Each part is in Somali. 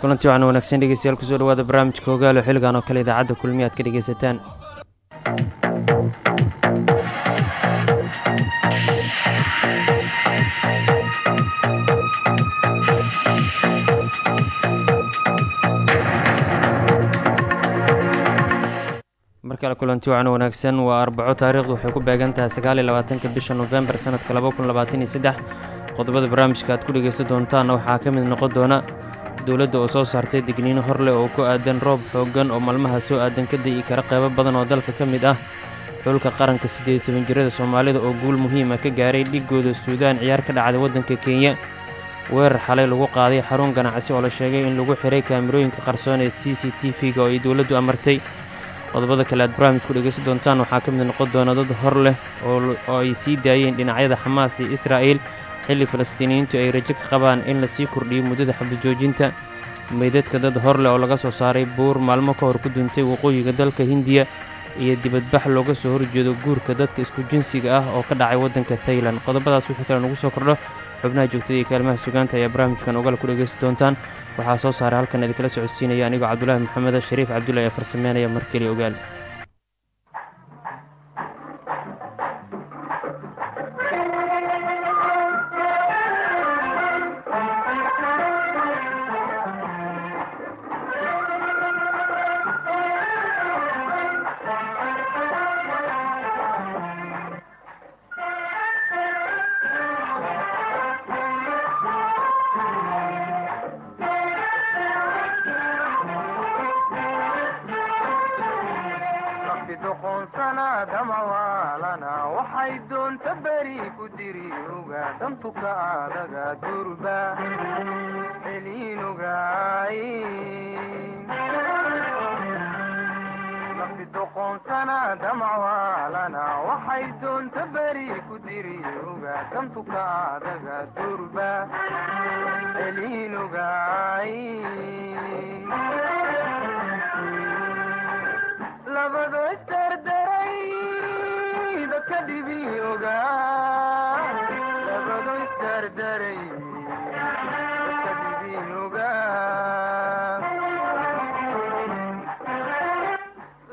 kulanti waxaan wanaagsan dhegeystayaal ku soo dhawaada barnaamijka ogaalo xilligan oo kale idaacadda kulmiya aad ka dhegeysataan. Mar kale kulanti wacan wanaagsan waa arbaco taariikhdu waxay ku beegan tahay sagaaliyo bisha nofembar sanadka laba kun labaatan iyo saddex qodobada barnaamijka aad ku dhegaysan doontaanna waxaa ka mid noqon doona dowladda oo soo saartay digniino hor leh oo ku aadan roob xooggan oo maalmaha soo aadan ka dayi kara qaybo badan oo dalka ka mid ah. Xulka qaranka siddeed toban jirada soomaalida oo guul muhiima ka gaaray dhigooda suudaan ciyaar ka dhacday waddanka kenya. Weerar xalay lagu qaaday xarun ganacsi oo la sheegay in lagu xiray kaamirooyinka qarsoon ee c c t v-ga oo ay dowladdu amartay. Qodobada kale aad barnaamij ku dhegaysan doontaan waxaa ka mid noqon doona dad hor leh oo ay sii daayeen dhinacyada xamaas iyo israa'iil xilli falastiiniyiintu ay rajo ka qabaan in la sii kordhiyo muddada xabajoojinta meydadka dad hor leh oo laga soo saaray buur maalmo ka hor ku duntay waqooyiga dalka hindiya iyo dibadbax looga soo horjeedo guurka dadka isku jinsiga ah oo ka dhacay waddanka thailan qodobadaas wixii kale nagu soo kordho xubnaha joogtada iyo kaalmaha sugaanta ayaa barnaamijkan ogal ku dhegaysan doontaan. Waxaa soo saaray halkan idinkala socodsiinaya anigoo cabdulaahi maxameda shariif cabdullahi ee farsameynaya markeli ogaal doqon sanadamawaalana waxay doonta beri ku diri oga dantuka adaga durba eliinogay doqon sanadamawaalana waxay doonta beri ku diri oga dantuka adaga durba eliinogay labadois dardaray dadka dhibiyooga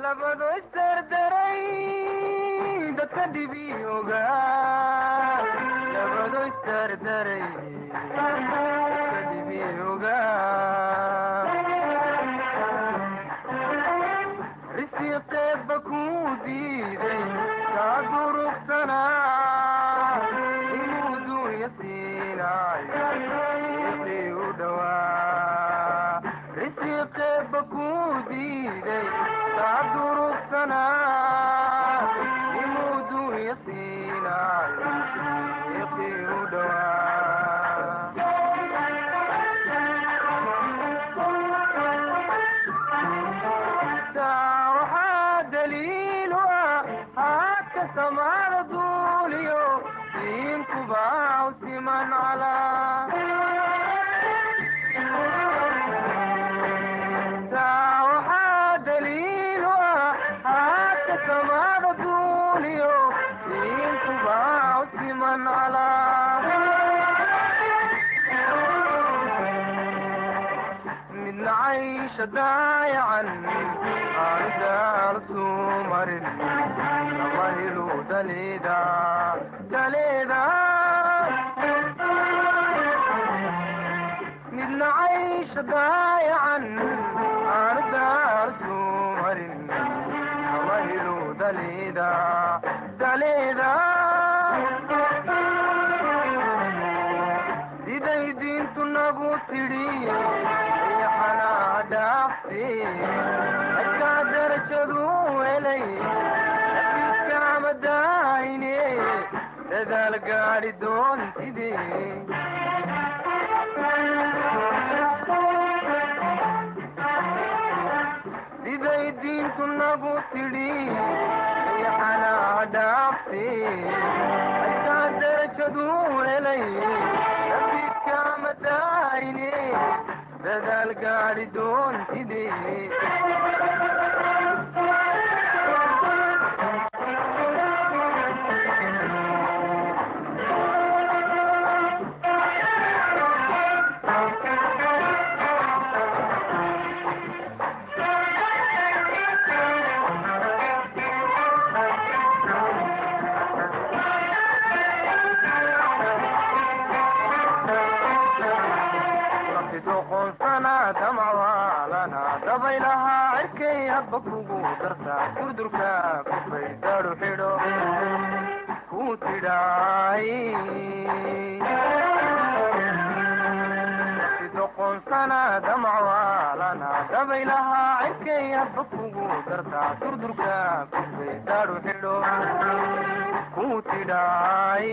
labadois dardaray dadka dhibiyooga labadois dardaray aa عثمان على ساعها دليلها حتى كما نطولي ينتبع عثمان على من عيش دايعا أرجع رسوم مرن الله دليدا دليدا siday diintu nagu tidhi xanaa dhaafti adkaa darajadu helay iskaama daayne dadaal gaadhi doontide siday diinku nagu tidhi riixanaa dhaafti haysaa darajaduu helay rabiidkaama daayne dadaal gaadhi doontide cirkay hadba kugu dartaa durdurka kufay daadhu xidho ku tidhaay doqonsana damcwaalana dabaylaha cirkay hadba kugu dartaa durdurka kufay daadhu xidho ku tidhaay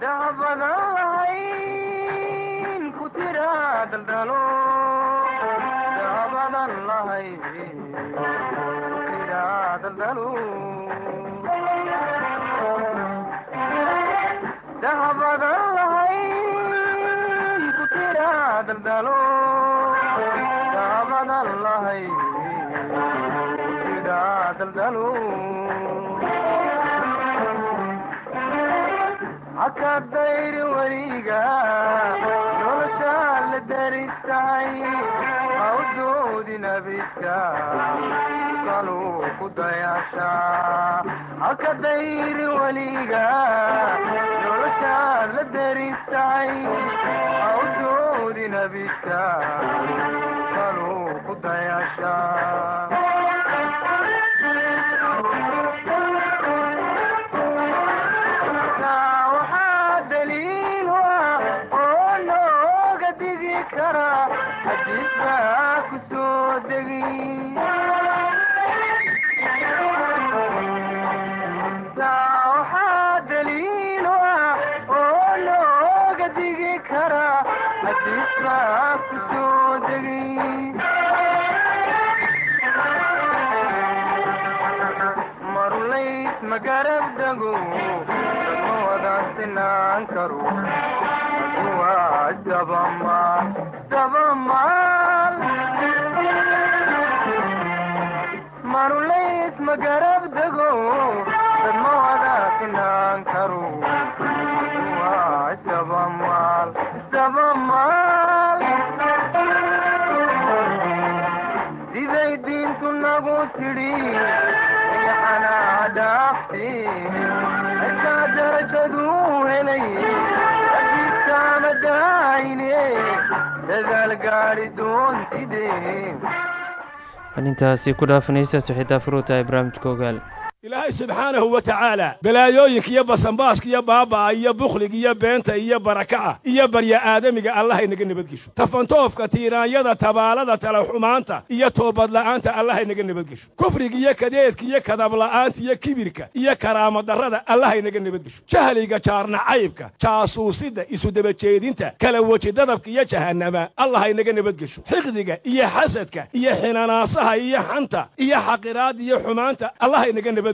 dahabadan lahayn ku tira daldalo dahabadan lahayn ku tira daldalo dahabadan lahayn ku tira daldalo dahabadan lahayn ku tira daldalo haka dayri weliga la daristahay hawdoodi nabidka kaluu ku dayaasha haka dayri weliga nolosha la daristahay hawdoodi nabidka kaluu ku dayaasha waxaa daliil ah oo looga digi karaa xadiisbaa ku soo degay marulays magarab dago dama wada sinaan karo waa dabamaal dabamaal marulays magarab dago dama wada sinaan karo waa dabamaal dabamaal siday diintu nagu tidhi yaxanaa dhaafti xitaa darajaduu doontide arintaasi ku dhaafanaysa suxitaa furuuta ee barnaamijka ogaal ilaahay subxaanahu wa tacaala balaayooyinka iyo basanbaaska iyo baaba'a iyo bukhliga iyo beenta iyo barakaca iyo barya aadamiga allahaynaga nabadgesho. Tafantoofka tiiraanyada tabaalada talaxumaanta iyo toobadla'aanta allahaynaga nabadgesho. Kufriga iyo kadeedka iyo kadabla'aanta iyo kibirka iyo karaamadarrada allahaynaga nabadgesho. Jahliga jaarnacaybka jaasuusida isudabajeedinta kala weji dadabka iyo jahannama allahaynaga nabadgesho. Xiqdiga iyo xasadka iyo xinanaasaha iyo xanta iyo xaqiraada iyo xumaanta allahaynaga nabadgesho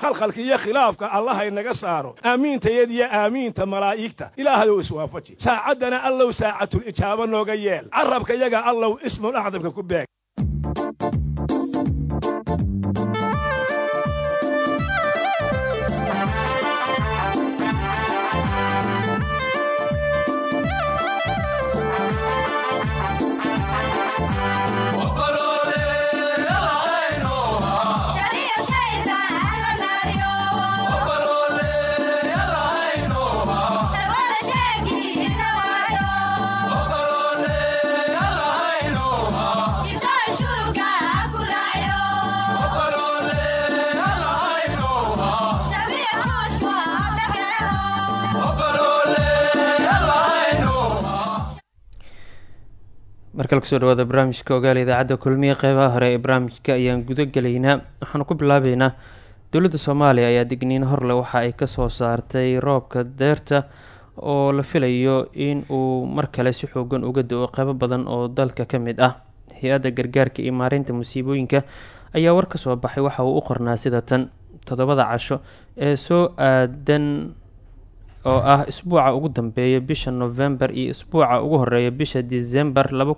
khalkhalka iyo khilaafka allahaynaga saaro. Aamiintayada iyo aamiinta malaa'igta. Ilaahayow iswaafaji. Saacaddana allow saacatul ijaaba nooga yeel. Carabka yaga allow ismul acdamka ku beeg markale ku soo dhawaada barnaamijka ogaal idaacadda kulmiye qeybaha hore ee barnaamijka ayaan guda gelaynaa waxaanu ku bilaabeynaa dowladda soomaaliya ayaa digniin horle waxa ay ka soo saartay roobka deerta oo la filayo in uu mar kale si xoogan uga do-o qeybo badan oo dalka ka mid ah. Hay'adda gargaarka iyo maareynta musiibooyinka ayaa war ka soo baxay waxa uu u qornaa sida tan. Toddobada casho ee soo aadan oo ah isbuuca ugu dambeeya bisha november iyo isbuuca ugu horreeya bisha december laba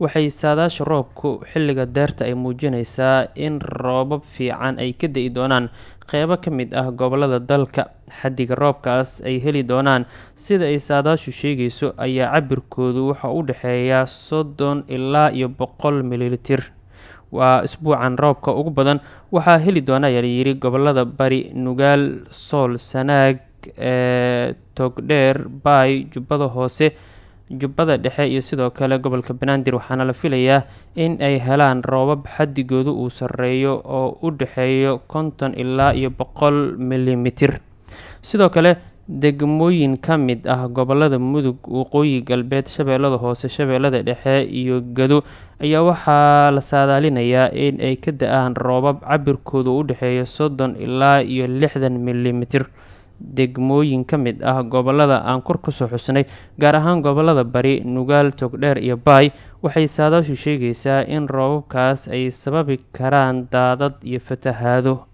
waxay saadaasha roobku xilliga deerta ay muujineysaa in roobab fiican ay ka da'i doonaan. Qeybo ka mid ah gobollada dalka xaddiga roobkaas ay heli doonaan. Sida ay saadaashu sheegayso ayaa cabirkoodu waxa u dhexeeyaa soddon ilaa iyo boqol mililitir waa isbuucan roobka ugu badan. Waxaa heli doona ayaa layidhi gobollada bari nugaal sool sanaag ee togdheer baay jubbada hoose jubbada dhexe iyo sidoo kale gobolka banaadir waxaana la filayaa in ay helaan roobab xadigoodu uu sareeyo oo u dhexeeyo konton ilaa iyo boqol milimitir sidoo kale degmooyin ka mid ah gobollada mudug waqooyi galbeed shabeellada hoose shabeellada dhexe iyo gado ayaa waxaa la saadaalinayaa in ay ka da'aan roobab cabirkoodu u dhexeeyo soddon ilaa iyo lixdan milimitir degmooyin ka mid ah gobollada aan kor ku soo xusnay gaar ahaan gobollada bari nugaal togdheer iyo baay waxay saadaashu sheegaysaa in roobabkaas ay sababi karaan daadad iyo fatahaado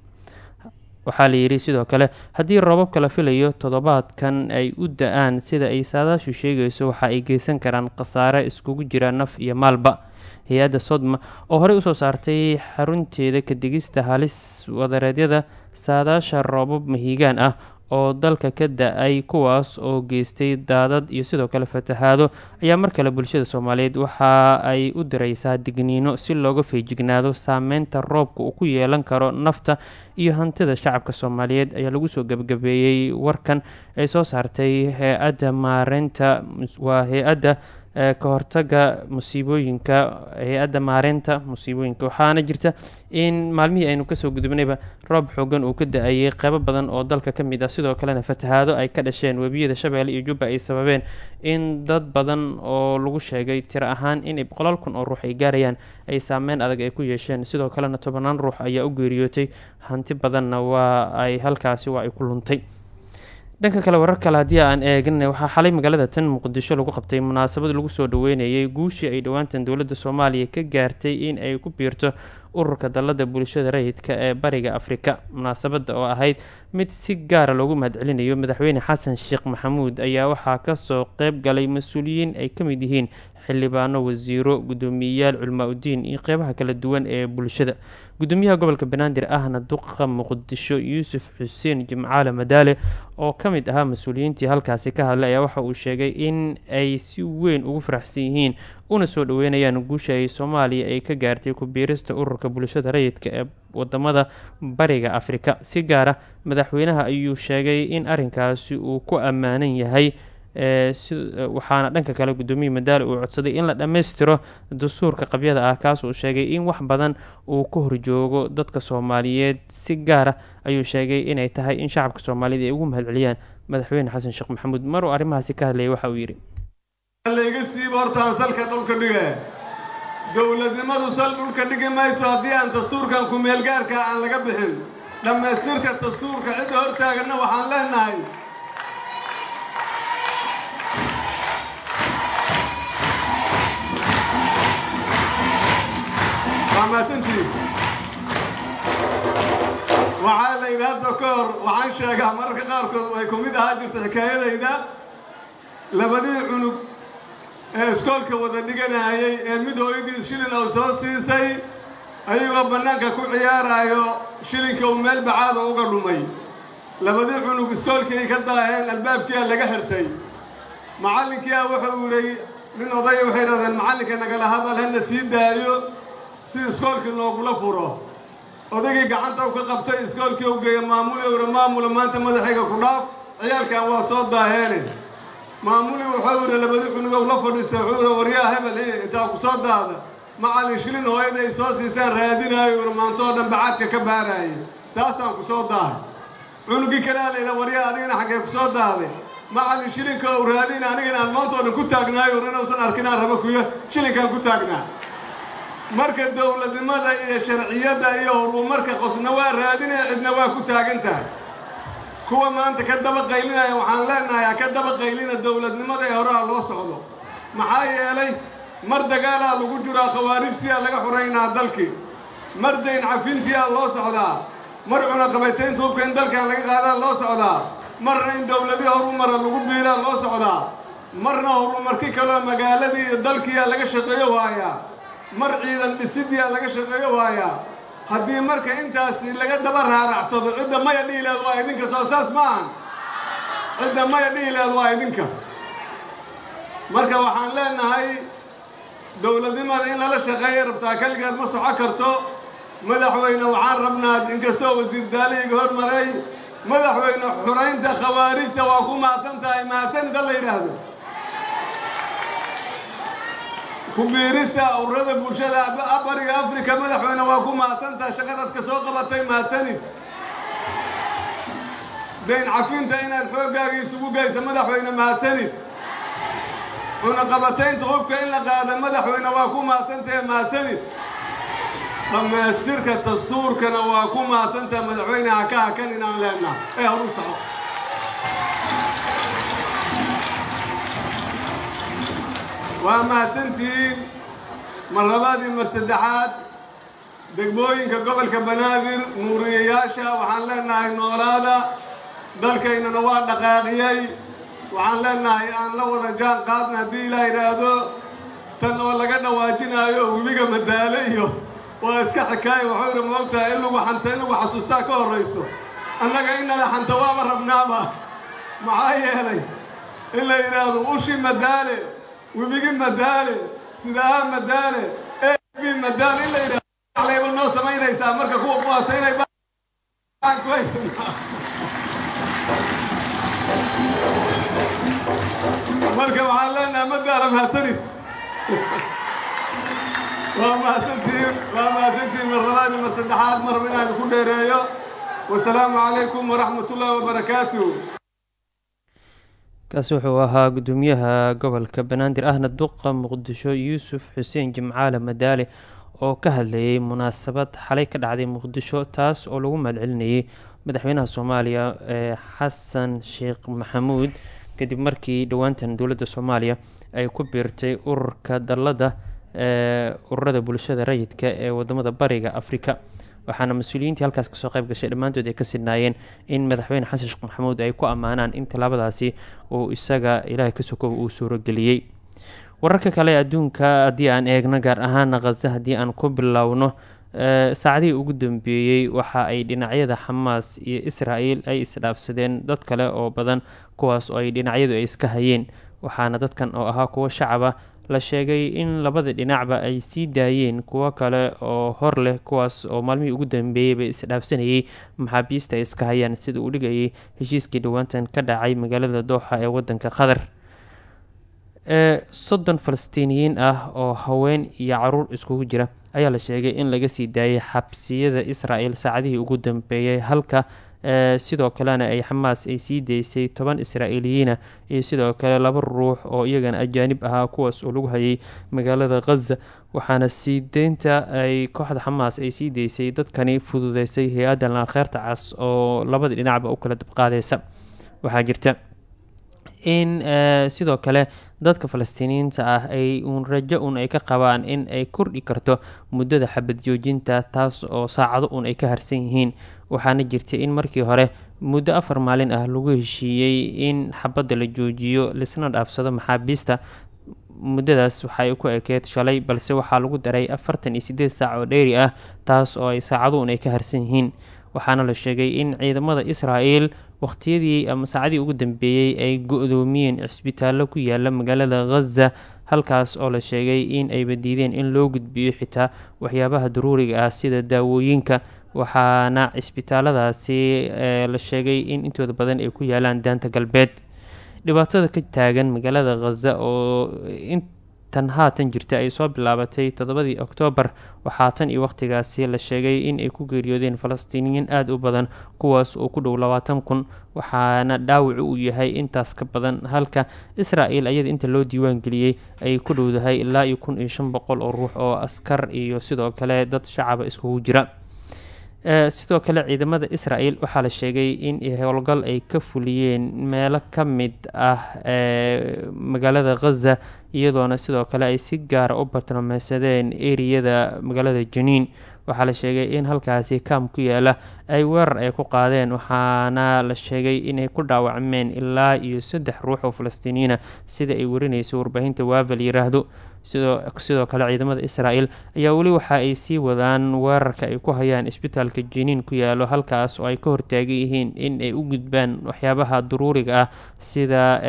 waxaa layidhi sidoo kale haddii roobabka la filayo toddobaadkan ay u da'aan sida ay saadaashu sheegayso waxa ay geysan karaan khasaare iskugu jira naf iyo maalba. Hay'adda sodma oo horey u soo saartay xarunteeda kadigista halis wadareedyada saadaasha roobab mahiigaan ah oo dalka ka da'ay kuwaas oo geystay daadad iyo sidoo kale fatahaado ayaa mar kale bulshada soomaaliyeed waxa ay u direysaa digniino si looga feejignaado saameynta roobka uu ku yeelan karo nafta iyo hantida shacabka soomaaliyeed ayaa lagu soo gebagabeeyey warkan ay soo saartay hay'adda maareynta waa hay'adda ka hortaga musiibooyinka hay'adda maareynta musiibooyinka. Waxaana jirta in maalmihii aynu ka soo gudubnayba roob xoogan uu ka da'ayay qeybo badan oo dalka ka mid ah. Sidoo kalena fatahaado ay ka dhasheen webiyada shabeelle iyo jubba ay sababeen in dad badan oo lagu sheegay tiro ahaan inay boqolaal kun oo ruux ay gaarayaan ay saameyn adag ay ku yeesheen. Sidoo kalena tobanaan ruux ayaa u geeriyootay hanti badanna waa ay halkaasi waa ay ku luntay dhanka kale warar kale haddii aan eegna waxaa xalay magaalada tan muqdisho lagu qabtay munaasabad lagu soo dhaweynayay guushii ay dhowaantan dowladda soomaaliya ka gaartay in ay ku biirto ururka dallada bulshada rayidka ee bariga afrika. Munaasabadda oo ahayd mid si gaara loogu mahadcelinayo madaxweyne xasan sheekh maxamuud ayaa waxaa ka soo qeyb galay mas'uuliyiin ay ka mid yihiin xildhibaano wasiiro guddoomiyeyaal culmaa udiin iyo qeybaha kala duwan ee bulshada gudoomiyaha gobolka banaadir ahna duqa muqdisho yuusuf xuseen jimcaale madaale oo ka mid ahaa mas'uuliyiintii halkaasi ka hadlay ayaa waxa uu sheegay in ay si weyn ugu faraxsan yihiin una soo dhaweynayaan guusha ay soomaaliya ay ka gaartay ku biirista ururka bulshada rayidka ee waddamada bariga afrika. Si gaara madaxweynaha ayuu sheegay in arrinkaasi uu ku ammaanan yahay waxaana dhanka kale guddoomiye madaale uu codsaday in la dhammaystiro dastuurka qabyada ah kaas uu sheegay in wax badan uu ka horjoogo dadka soomaaliyeed. Si gaara ayuu sheegay inay tahay in shacabka soomaaliyeed ay ugu mahadceliyaan madaxweyne xasan sheekh maxamuud mar uu arrimahaasi ka hadlayay waxa uu yidhi. Layga siiba hortaan salka dhulka dhige. Dowladnimadu sal dhulka dhigi mayso haddii aan dastuurkan ku-meelgaarka aan laga bixin. Dhammaystirka dastuurka cidda hortaaganna waxaan leenahay maamaadsantii waxaa la yidhi hadda ka hor waxaan sheegaa mararka qaarkood ay ku mid ahaa jirta xikaayadayda. Labadii cunug ee iskoolka wada dhiganayay ee mid hooyadiis shilin ou soo siisay ayagoo bannaanka ku ciyaaraayo shilinka uu meel bacaada uga dhumay. Labadii cunug iskoolkii ka daaheen albaabkiia laga xirtay. Macallinkiia wuxuu idhay nin odaya waxay dhahdeen macallinka nagala hadal hana sii daayo si iskoolkii loogula furo odaygii gacanta u ka qabtay iskoolkii u geeya maamuli ura maamula maanta madaxayga ku dhaaf ciyaalkan waa soo daaheene maamuli wuxuu idhi labadii cunugow la fadhiistay wuxuu idhi waryaa hebel intaa ku soo daada. Macallin shilin hooyada ay soo siisaan raadinaayo ura maantoo dhan bacaadka ka baaraayay taasaan ku soo daahay cunugii kalea layidha waryaa adigana xaggee ku soo daaday. Macallin shilinka uu raadin anigana aan maanta oo dhan ku taagnaayo inuusan arkin rabo kuya shilinkaan ku taagnaa marka dowladnimada iyo sharciyadda iyo horumarka qofna waa raadinaya cidna waa ku taagan tahay kuwa maanta ka daba qaylinaya waxaan leenahay ha ka daba qaylina dowladnimada ee horaa loo socdo. Maxaa yeelay mar dagaalaa lagu jiraa khawaarijtiyaa laga xuraynaa dalkii. Mar dayn cafintiyaa loo socdaa. Mar cunaqabaytaynta hubka in dalkan laga qaadaa loo socdaa. Marna in dowladii horumara lagu biilaa loo socdaa. Marna horumarki kaloo magaaladii iyo dalkiiyaa laga shaqeeyo waayaa mar ciidan dhisidiyaa laga shaqeeyo waayaa haddii marka intaasi laga daba raaracsado cidda maya dhihi leed waa idinka soo saas ma ahan cidda maya dhihi leed waa idinka marka waxaan leenahay dowladnimada in lala shaqeeya rabtaa keligeed ma soco karto. Madaxweyne waxaan rabnaa inkastoo wasiir daalihiga hormaray madaxweyne xuraynta khawaarijta waa ku mahadsan tahay mahadsanida la yidhaahdo ku biirista ururada bulshada bariga afrika madaxweyne waa ku mahadsantahay shaqadaad ka soo qabatay mahadsanid dayn cafinta inaad xooggaaga isugu geysa madaxweyne mahadsanid cunaqabataynta hubka in la qaada madaxweyne waa ku mahadsantahe mahadsanid dhammaystirka dastuurkana waa ku mahadsantaha madaxweyne haka hakan inaan leenaha ee horu soco waa mahadsantihiin mar labaad mar saddexaad degmooyinka gobolka banaadir nuuriyayaasha waxaan leenahay noolaada dalkaynana waa dhaqaaqiyey. Waxaan leenahay aan la wada jaan qaadna haddii ilaa yidhaahdo tan oo laga dhawaajinaayo webiga madaale iyo waa iska xikaayo waxuu yidhi moogtahay in lagu xanta in lagu xasuustaa ka horrayso. Annaga innala xanta waaba rabnaaba. Maxaa yeelay in la yidhaahdo ushi madaale webigi madaale sidaha madaale ebi madaale in la yidhahdo noo samaynaysaa marka kuwa kuwaata inay ku haysanaa marka waxaan leenahay madaala mahadsanid waa mahadsantihiin waa mahadsantihiin mar labaad mar saddexaad marba inaan ku dheereeyo wasalaamu calaykum waraxmat wabarakaatu kaasi wuxuu ahaa gudoomiyaha gobolka banaadir ahna duqa muqdisho yuusuf xuseen jimcaale madaale oo ka hadlayay munaasabad xalay ka dhacday muqdisho taas oo lagu mahadcelinayay madaxweynaha soomaaliya ee xasan sheekh maxamuud kadib markii dhowaantan dowladda soomaaliya ay ku biirtay ururka dallada ee ururada bulshada rayidka ee waddamada bariga afrika waxaana mas'uuliyiintii halkaas ka soo qayb gashay dhammaantood ay ka sidnaayeen in madaxweyne xasan sheekh maxamuud ay ku ammaanaan in tallaabadaasi uu isaga ilaahay ka sokow uu suurogeliyey wararka kale adduunka haddii aan eegno gaar ahaana khaza haddii aan ku bilowno saacadihii ugu dambeeyey waxa ay dhinacyada xamaas iyo isra-el ay isdhaafsadeen dad kale oo badan kuwaas oo ay dhinacyadu ay iska hayeen waxaana dadkan oo ahaa kuwo shacaba la sheegay in labada dhinacba ay sii daayeen kuwo kale oo hor leh kuwaas oo maalmihii ugu dambeeyeyba isdhaafsanayay maxaabiista ay iska hayaan sida uu dhigayay heshiiskii dhowaantan ka dhacay magaalada dooxa ee wadanka qatar. Ee soddon falastiiniyiin ah oo haween iyo carruur iskugu jira. Ayaa la sheegay in laga sii daayay xabsiyada isra-el saacadihii ugu dambeeyay halka sidoo kalena ay xamaas ay sii daysay toban israa'eeliyiina iyo sidoo kale laba ruux oo iyagana ajaanib ahaa kuwaas oo lagu hayay magaalada khaza waxaana sii deynta ay kooxda xamaas ay sii daysay dadkani fududeysay hay'adda laakheerta cas oo labada dhinacba u kala dabqaadeysa waxaa jirta in sidoo kale dadka falastiiniyiinta ah ay uun rajo un ay ka qabaan in ay kordhi karto muddada xabad joojinta taas oo saacado un ay ka harsan yihiin waxaana jirtay in markii hore muddo afar maalin ah lagu heshiiyey in xabadda la joojiyo lisna dhaafsado maxaabiista. Muddadaas waxaay ku ekeed shalay balse waxaa lagu daray afartan iyo sideed saac oo dheeri ah taas oo ay saacado un ay ka harsan yihiin. Waxaana la sheegay in ciidamada isra-el waqtiyadii ama saacadii ugu dambeeyey ay go-doomiyeen cisbitaallo ku yaalla magaalada khaza halkaas oo la sheegay in ay badiideen in loo gudbiyo xitaa waxyaabaha daruuriga ah sida daawooyinka waxaana cisbitaaladaasi la sheegay in intooda badan ay ku yaalaan daanta galbeed. Dhibaatada ka taagan magaalada khaza oo tan haatan jirta ay soo bilaabatay toddobadii oktoobar waxaa tan iyo waqtigaasi la sheegay in ay ku geeriyoodeen falastiiniyiin aada u badan kuwaas oo ku dhow labaatan kun waxaana dhaawacu uu yahay intaas ka badan. Halka isra-el ayada inta loo diiwaan geliyey ay ku dhowdahay ilaa iyo kun iyo shan boqol oo ruux oo askar iyo sidoo kale dad shacaba iskugu jira sidoo kale ciidamada isra-el waxaa la sheegay in howlgal ay ka fuliyeen meelo ka mid ah magaalada khaza iyadoona sidoo kale ay si gaara u bartilmaameysadeen eriyada magaalada janiin waxaa la sheegay in halkaasi kaam ku yaalla ay weerar ay ku qaadeen waxaana la sheegay inay ku dhaawacmeen ilaa iyo saddex ruux oo falastiiniyiina sida ay warinayso warbaahinta waavel yiraahdo sidoo kale ciidamada isra-el ayaa weli waxa ay sii wadaan weerarka ay ku hayaan isbitaalka jiniin ku yaalo halkaas oo ay ka hortaagan yihiin in ay u gudbaan waxyaabaha daruuriga ah sida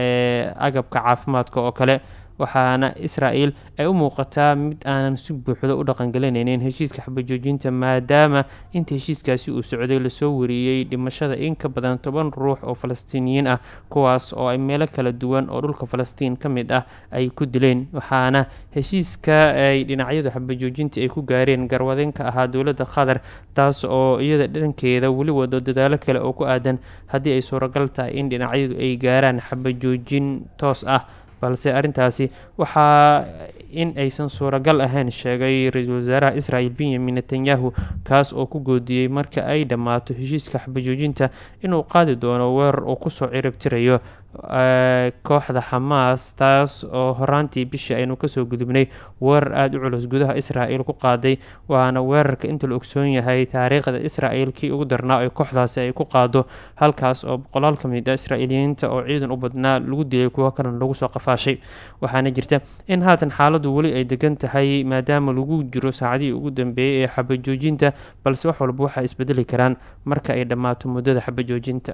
agabka caafimaadka oo kale waxaana isra-el ay u muuqataa mid aanan si buuxda u dhaqangelinaynin heshiiska xabajoojinta maadaama inta heshiiskaasi uu socday la soo wariyey dhimashada in ka badan toban ruux oo falastiiniyiin ah kuwaas oo ay meelo kala duwan oo dhulka falastiin ka mid ah ay ku dileen. Waxaana heshiiska ay dhinacyadu xabajoojinta ay ku gaareen garwadeenka ahaa dowladda qatar taas oo iyada dhankeeda weli wado dadaalo kale oo ku aadan haddii ay suuragal tahay in dhinacyadu ay gaaraan xabajoojin toos ah balse arrintaasi waxaa in aysan suuragal ahayn sheegay ra'iisul wasaaraha israel benyamin netanyahu kaas oo ku goodiyey marka ay dhammaato heshiiska xabajoojinta inuu qaadi doono weerar uu ku soo ciribtirayo kooxda xamaas taas oo horaantii bishii aynu ka soo gudubnay weerar aada u culus. Gudaha israel ku qaaday waana weerarka inta la ogsoon yahay taariikhda israel kii ugu darnaa ee kooxdaasi ay ku qaado halkaas oo boqolaal ka mid a israa'iiliyiinta oo ciidan u badnaa lagu dilay kuwo kalena lagu soo qafaashay. Waxaana jirta in haatan xaaladu weli ay degan tahay maadaama lagu jiro saacadihii ugu dambeeyey ee xabajoojinta balse wax walba waxaa isbedeli karaan marka ay dhammaato muddada xabajoojinta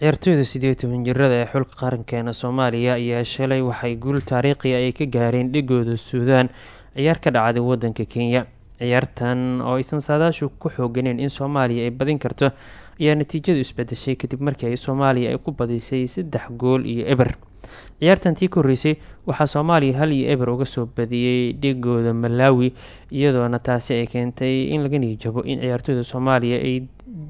ciyaartooyda sideed toban jirada ee xulka qarankeena soomaaliya ayaa shalay waxay guul taariikhi ay ka gaareen dhigooda suudaan ciyaar ka dhacday wadanka kenya. Ciyaartan oo aysan saadaashu ku xooganeen in soomaaliya ay badin karto ayaa natiijadu isbedeshay kadib markii ay soomaaliya ay ku badisay saddex gool iyo eber ciyaartan tii ka horreysay waxaa soomaaliya hal iyo eber uga soo badiyey dhigooda malawi iyadoona taasi ay keentay in laga niijabo in ciyaartooyda soomaaliya ay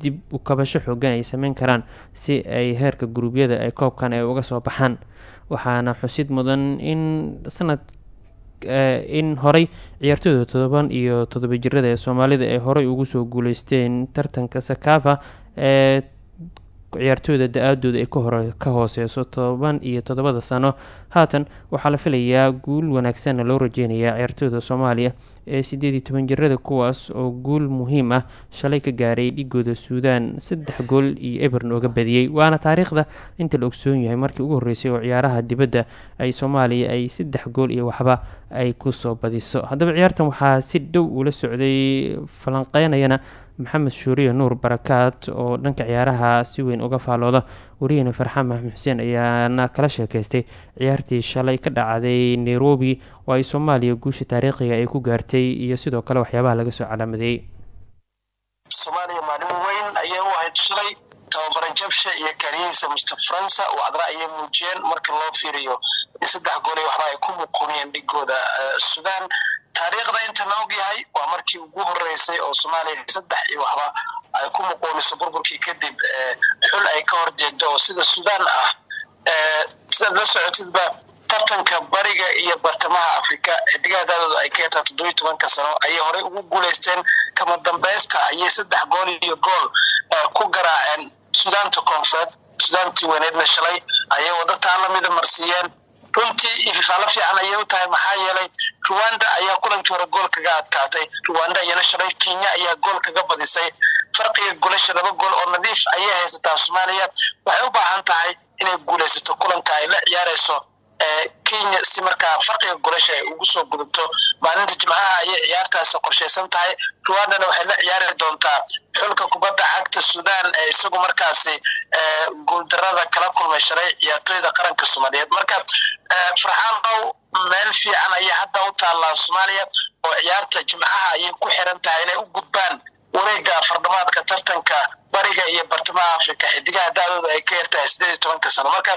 dib u kabasho xoogan ay sameyn karaan si ay heerka guruubyada ay koobkan ay uga soo baxaan. Waxaana xusid mudan in sanad in horey ciyaartooyda todoban iyo todoba jirada ee soomaalida ay horey ugu soo guuleysteen tartanka sakafa ee ciyaartooyda da'aadooda ay ka hooseyso toban iyo toddobada sano. Haatan waxaa la filayaa guul wanaagsanna loo rajeynayaa ciyaartooyda soomaaliya ee sideed iyo toban jirada kuwaas oo guul muhiim ah shalay ka gaaray dhigooda suudaan. Saddex gool iyo eberna oga badiyey waana taariikhda inta la ogsoon yahay markii ugu horreysay oo ciyaaraha dibadda ay soomaaliya ay saddex gool iyo waxba ay ku soo badiso. Haddaba ciyaartan waxaa si dhow ula socday falanqeynayana maxamed shuuriye nuur barakaad oo dhanka ciyaaraha si weyn uga faalooda wariyahena farxaan maxamed xuseen ayaana kala sheekeystay. Ciyaartii shalay ka dhacday nairobi oo ay soomaaliya guusha taariikhiga ay ku gaartay iyo sidoo kale waxyaabaha laga soo calaamadeeyey tababara jabsha iyo kaariyihiisa mustaf faransa wacdara ayay muujiyeen marka loo fiiriyo saddex gool waxba ay ku muquuniyeen dhigooda suudaan taariikhda inta la og yahay waa markii ugu horeysay oo soomaaliya saddex iyo waxba ay ku muquuniso burburkii kadib xul ay ka horjeegto oo sida suudaan ah sidaad la socotidba tartanka bariga iyo bartamaha afrika. Xidigaha daadooda ay ka yartaa toddobiyi tobanka sano ayay horey ugu guuleysteen. Kama dambeysta ayay saddex gool iyo gool ku garaaceen sudaanta koonfureed sudaantii weyneedna shalay ayay waddo taan lamida marsiiyeen. Runtii ififaalo fiican ayay u tahay maxaa yeelay ruwanda ayaa kulankii hore gool kaga adkaatay. Ruwanda iyana shalay kenya ayaa gool kaga badisay. Farqiga golasha laba gool oo nadiif ayay haysataa soomaaliya waxay u baahan tahay inay guulaysato kulanka ay la ciyaarayso kenya si markaa farqiga golasha ay ugu soo gudubto maalinta jimcaha ayay ciyaartaasi qorshaysan tahay ruwandana waxay la ciyaari doontaa xulka kubadda cagta sudan ee isagu markaasi guuldarada kala kulmay shalay ciyaartooyda qaranka soomaaliyeed. Marka farxaanow meel fiican ayay hadda u taallaa soomaaliya oo ciyaarta jimcaha ayay ku xiran tahay inay u gudbaan wareega fardhamaadka tartanka bariga iyo bartamaha africa xidigaha da-dooda ay ka yartahay sideed iyo tobanka sano. Marka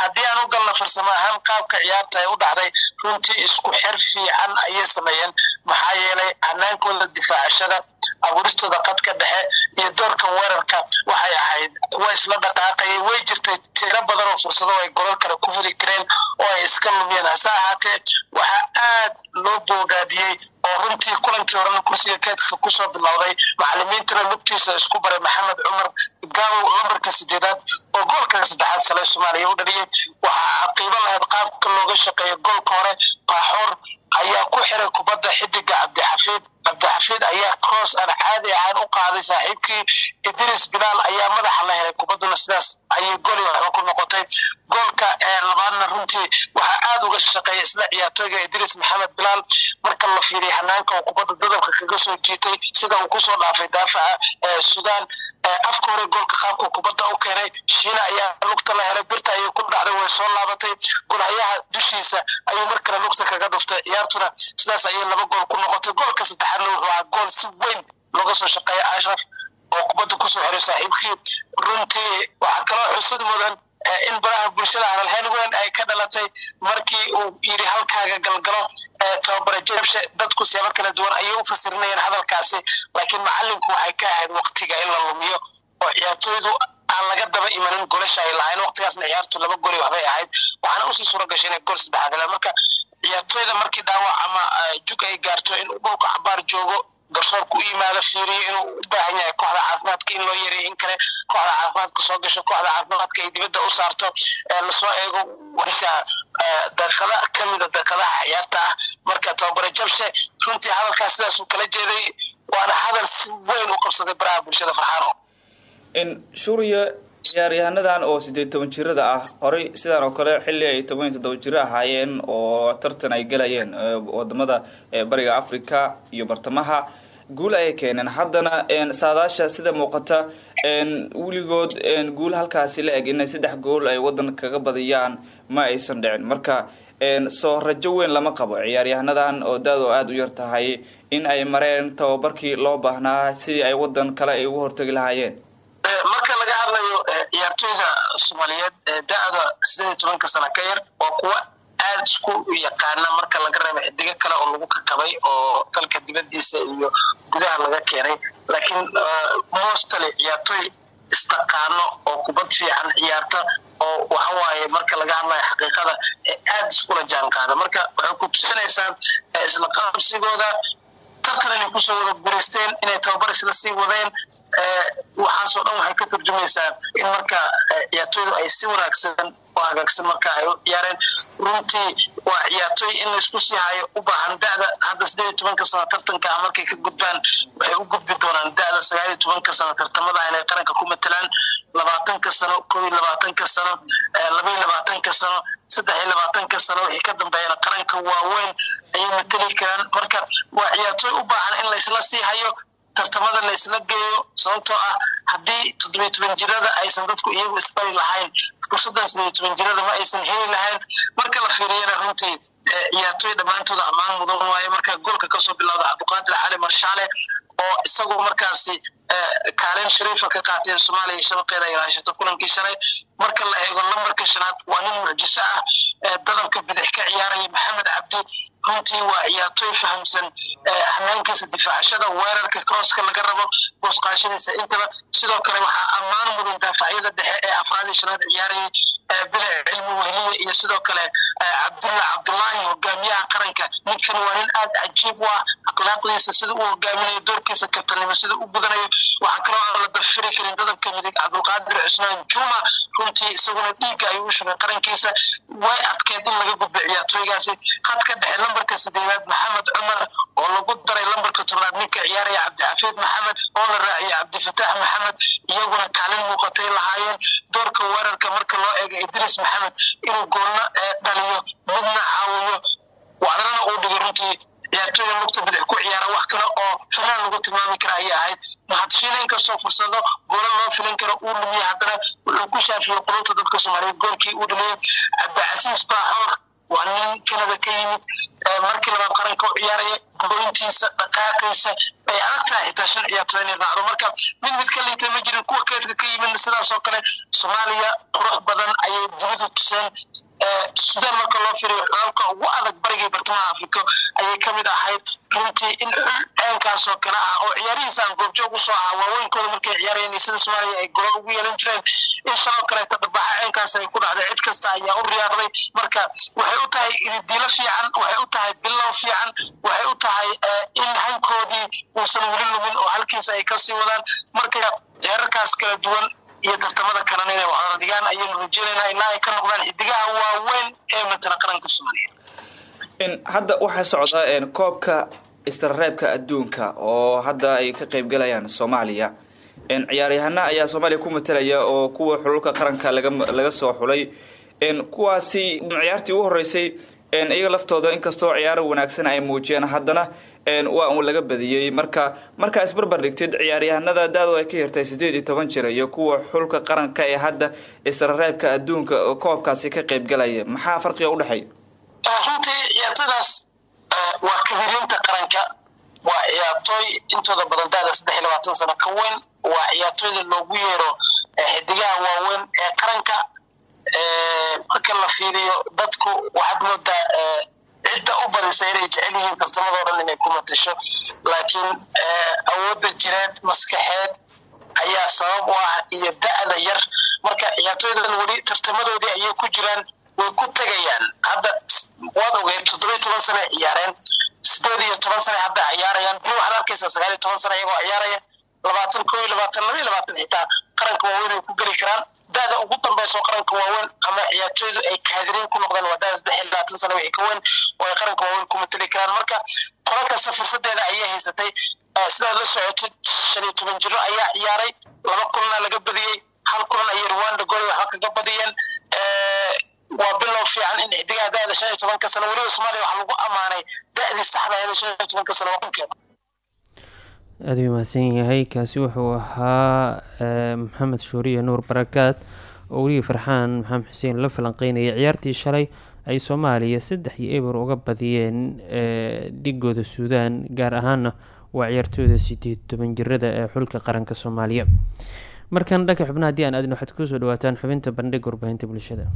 haddii aan u galno farsamo ahaan qaabka ciyaarta ay u dhacday runtii isku xer fiican ayay sameeyeen maxaa yeelay hanaankooda difaacashada abuuristooda qadka dhexe iyo doorkan weerarka. Waxay ahayd kuwa isla dhaqaaqayay way jirtay tiro badan oo fursado ay golol kale ku fuli kareen oo ay iska lumiyeen. Hase ahaatee waxaa aad loo boogaadiyey oo runtii kulankii horena kursiga keedka ku soo bilowday macalimiintana lugtiisa isku baray maxamed cumar gaawow lambarka sideedaad oo goolka saddexaad shalay soomaaliya u dhaliyey waxaa caqiibo lahayd qaabka looga shaqeeyo goolka hore qaaxoor ayaa ku xiray kubadda xidiga cabdixafiid cabdixafiid ayaa cross aan caadi ahaan u qaaday saaxiibkii. Idris bilaal ayaa madaxa la helay kubadduna sidaas ayay goli waxba ku noqotay. Goolka ee labaadna runtii waxaa aad uga shaqeeya isla ciyaartooyga idris maxamed bilaal marka la fiiriya hanaanka uu kubadda dadabka kaga soo jiitay sida uu ku soo dhaafay daafaca ee sudan afka hore goolka qaabka kubadda u keenay shiina ayaa lugta la helay birta ayay ku dhacday way soo laabatay. Golhayaha dushiisa ayuu mar kale lugta kaga dhuftay. Ciyaartuna sidaas ayay laba gool ku noqotay. Goolka saddexaadna wuxuu gool si weyn looga soo shaqeeya ashraf oo kubadda ku soo xiray saaxiibkii runtii. Waxaa kaloo xusad mudan in baraha bulshada weyn ay ka dhalatay markii uu yidhi halkaaga galgalo tababare jabshe dadku siyaabo kala duwan ayay u fasirinayeen hadalkaasi laakiin macalinku waxay ka ahayd waqtiga in la lumiyo oo ciyaartooydu aan laga daba imanin golasha ay lahayn waqtigaasna ciyaartu laba goli waxbay ahayd. Waxaana u sii suura inay gol saddexaad helaan marka ciyaartooyda markii dhaawac ama jug ay gaarto in dhulka cabaar joogo garsoorku u yimaado fiiriyo inuu u baahan yahay kooxda caafimaadka in loo yareeyo in kale kooxda caafimaadka soo gasho kooxda caafimaadka ay dibadda u saarto la soo eego warka daqiiqada ka mida daqiiqadaha ciyaarta ah. Marka tababare jabshe runtii hadalkaas sidaasuu kala jeeday waana hadal si weyn u qabsaday baraha bulshada farxaano. Shuriya ciyaaryahanadan oo sideed toban jirada ah. Horey sidaan oo kale xilli ay toban iyo jiro ahaayeen oo tartan ay galayeen waddamada bariga africa iyo bartamaha. Guul ayay keeneen. Haddana saadaasha sida muuqata weligood guul halkaasi la eg inay saddex gool ay wadan kaga badiyaan ma aysan dhicin. Marka soo rajo weyn lama qabo. Ciyaaryahanadan oo daad oo aada u yar tahay in ay mareen tababarkii loo baahnaa sidii ay wadan kale ay ugu hortagi lahaayeen laga hadlayo ciyaartooyda soomaaliyeed ee da-da sideed tobanka sana ka yar waa kuwa aada isku yaqaana marka laga reebo xidigo kale oo lagu kakabay oo dalka dibadiisa iyo gudaha laga keenay. Laakiin mostly ciyaartooy istaqaano oo kubad fiican ciyaarta oo waxawaaye marka laga hadlayo xaqiiqada ee aada iskula jaan qaada marka waxay ku tusinaysaa isla qabsigooda tartan inay ku soo wada gureysteen inay tababar isla sii wadeen waxaasoo dhan waxay ka turjumaysaa in marka ciyaartooydu ay si wanaagsan oo hagaagsan marka ay ciyaareen. Runtii waa ciyaartooy in la isku sii hayo u baahan da-da hadda sideed tobanka sano tartanka ah markay ka gudbaan waxay u gudbi doonaan da-da sagaal iyo tobanka sano tartamada inay qaranka ku matalaan. Labaatanka sano kow iyo labaatanka sano laba iyo labaatanka sano saddex iyo labaatanka sano wixii ka dambeeyana qaranka waaweyn ayay matali karaan. Marka waa ciyaartooy u baahan in laisla sii hayo tartamada la isla geeyo sababtoo ah haddii toddobiyo toban jirada aysan dadku iyagu isbari lahayn fursaddan sideeyo toban jirada ma aysan heli lahayn. Marka la fiiriyana runtii ciyaartooy dhammaantooda ammaan mudan waaye. Marka goolka ka soo bilowda cabdiqaadir cali marshaale oo isagoo markaasi kaalin shariifa ka qaateen soomaaliya shabaqeeda ay ilaashato kulankii shalay marka la eego lambarka shanaad waa nin mucjiso ah dadabka bidix ka ciyaaraya maxamed cabdi runtii waa ciyaartooy fahamsan hanaankiisa difaacashada weerarka crosska laga rabo boosqaashadiisa intaba sidoo kale waxaa ammaan mudan daafacyada dhexe ee afraad iyo shanaad ciyaarayay bilic cilmi wehliye iyo sidoo kale cabdulla cabdullaahi hogaamiyaha qaranka. Ninkan waa nin aada cajiib u ah akhlaaqdiisa sida uu hogaaminayo doorkiisa kabtanimo sida u gudanayo. Waxaa kaloo aan la dafiri karin dadabka midig cabdulqaadir cusmaan juma. Runtii isaguna dhiigga ayuu u shugay qarankiisa. Way adkeed in laga gudbo ciyaartooygaasi hadka dhexe lambarka sideedaad maxamed cumar oo lagu daray lambarka tobnaad ninka ciyaaraya cabdixafiid maxamed oo la raaciyay cabdifataax maxamed iyaguna kaalin muuqatay lahaayeen. Doorka weerarka marka loo eego idris maxamed inuu goolna dhaliyo midna caawiyo. Wacdana uu dhigay runtii. Ciyaartooyda lugta bidix ku ciyaara wax kale oo filaan lagu tilmaami kara ayay ahayd. Mahadshina inkastoo fursado goola loo filin karo uu lumiyay haddana. Wuxuu ku shaafiyey qulubta dadka soomaaliyeed goolkii uu dhaliyay cabdicasiis baaxoor waa nin kanada ka yimid markii labaad qaranka u ciyaaraya goyntiisa dhaqaaqiisa ay adag tahay xitaa shan ciyaartooy inay raacdo marka mid mid ka liita ma jirin kuwa keedka ka yimid sidaas oo kale soomaaliya qurux badan ayay dibada tuseen sudan marka loo firiyo xulalka ugu adag barigii bartamaha afrika ayay ka mid ahayd runtii in xul ceenkaas oo kale ah oo ciyaarihiisa aan goobjoog u soo ah waaweynkooda markay ciyaarayeen sida soomaaliya ay golol ugu yeelan jireen in shaloo kaleeta dhabaxa ceenkaas ay ku dhacday cid kasta ayaa u riyaaqday. Marka waxay u tahay ididiilo fiican waxay u tahay bilow fiican waxay u tahay in hankoodii uusan weli lumin oo halkiisa ay ka sii wadaan. Marka heerarkaas kala duwan iyo tartamada kalena inay waxdala dhigaan ayaynu rajeynayna ilaa ka noqdaan xidigaha waaweyn ee matala qaranka soomaaliyeed hadda waxaa socda koobka istarareebka adduunka oo hadda ay ka qeybgalayaan soomaaliya. Ciyaaryahana ayaa soomaaliya ku matalaya oo kuwa xululka qaranka laga soo xulay. Kuwaasi ciyaartii u horeysay iyaga laftooda inkastoo ciyaaro wanaagsan ay muujiyeen haddana waa un laga badiyey marka markaa isbarbar dhigtid ciyaaryahanada daado ay ka yartay sideed iyo toban jir iyo kuwa xulka qaranka ee hadda israreebka adduunka koobkaasi ka qeybgalaya maxaa farqiga udhexeey runtii ciyaartooydaas waa kabiriinta qaranka waa ciyaartooy intooda badan daada saddex iyo labaatan sano ka weyn waa ciyaartooyda loogu yeero xidigaha waaweyn ee qaranka. Marka la fiiriyo dadku waxaad moodaa cidda u badisa inay jecel yihiin tartamadoo dhan inay ku matasho laakiin awoodda jireed maskaxeed ayaa sabab u ah iyo da-da yar. Marka ciyaartooydan weli tartamadoodii ayay ku jiraan way ku tegayaan. Hadda waad ogeed toddoba iyo toban sana ciyaareen sideed iyo toban sana hadda ciyaarayaan. Bili waxaad arkaysaa sagaal iyo toban sana iyagoo ciyaaraya? Labaatan koo iyo labaatan laba iyo labaatan xitaa qaranka waaweyn ay ku geli karaan da-da ugu dambayso qaranka waaweyn ama ciyaartooydu ay kaadiriin ku noqdeen waa da-da saddex iyo labaatan sana wixii ka weyn oo ay qaranka waaweyn ku matali karaan. Marka qola kasta fursadeeda ayay haysatay sidaad la socotid shan iyo toban jiro ayaa ciyaaray laba kulana laga badiyey hal kulan ayay rwanda gool waxba kaga badiyeen. Waa bilow fiican in xidigaha da-da shan iyo tobanka sano weliba soomaaliya waxaa lagu ammaanay da-dii saxda aheed shan iyo tobanka sano aada u mahadsan yahay kaasi wuxuu ahaa maxamed shuuriye nuur barakaad. Oo weliga farxaan maxamed xuseen la falanqeynayay ciyaartii shalay ay soomaaliya saddex iyo eber uga badiyeen dhigooda suudaan gaar ahaana waa ciyaartooyda sideed toban jirada ee xulka qaranka soomaaliya. Markan dhanka xubnaha haddii aan aadin waxaad ku soo dhawaataan xubinta bandhig warbaahinta bulshada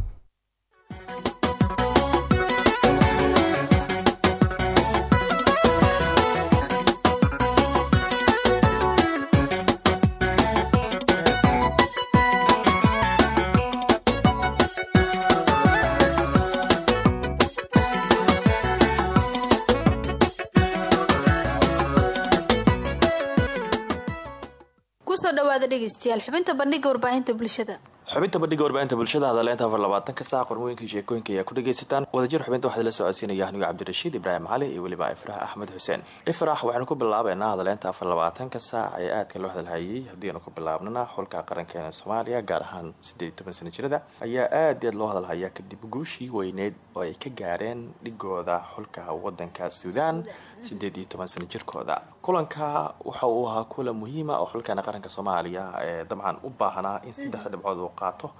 dhawaada dhegeystayaal. Xubinta bandhiga warbaahinta bulshada xubinta bandhiga warbaahinta bulshada hadaleynta afar labaatanka saac qormooyinka sheekooyinka ayaa ku dhagaysataan wadajir xubinta waxaad la socodsiinaya anigo cabdirashiid ibraahim cali iyo weliba ifrax axmed xuseen. Ifrax waxaynu ku bilaabeynaa hadaleynta afar labaatanka saac ee aadka loo hadalhayay. Haddiianu ku bilaabnana xulka qarankeena soomaaliya gaar ahaan sideed iyo jirada ayaa aad aad loo hadalhayaa kadib guushii weyneyd oo ay ka gaareen dhigooda xulka wadanka suudaan sideed iyo jirkooda. Kulanka waxa uu ahaa kulan muhiima oo xulkeena qaranka soomaaliya ee dabcan u baahnaa in saddexda dhibcood qaato.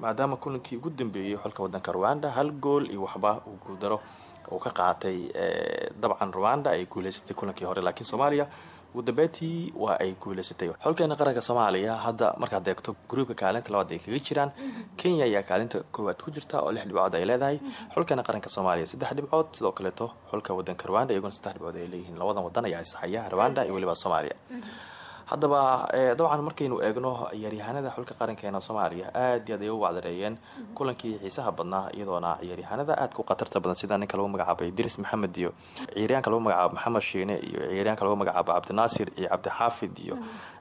Maadaama kulankii ugu dambeeyey xulka wadanka rwanda hal gool iyo waxba uu guuldaro uu ka qaatay dabcan rwanda ay guuleysatay kulankii hore. Laakiin soomaaliya ugu waa ay guuleysatay. Xulkeena qaranka soomaaliya hadda markaad eegto gruubka kaalinta labaad ay kaga jiraan kenya ayaa kaalinta koowaad ku jirta oo lix dhibcood ay leedahay. Xulkeena qaranka soomaaliya saddex dhibcood sidoo kaleeto xulka wadanka rwanda iyaguna saddex dhibcood ay leeyihiin. Labadan wadan ayaa isaxaya rwanda iyo weliba soomaaliya haddaba dabcan markaynu eegno ciyaaryahanada xulka qarankeena soomaaliya aad iyo aad ay u wacdareeyeen kulankii xiisaha badnaa iyadoona ciyaaryahanada aadka u khatarta badan sida ninka lagu magacaabo idris maxamed iyo ciyaaryaanka lagu magacaabo maxamed shiine iyo ciyaaryaanka lagu magacaabo cabdinaasir iyo cabdixaafid iyo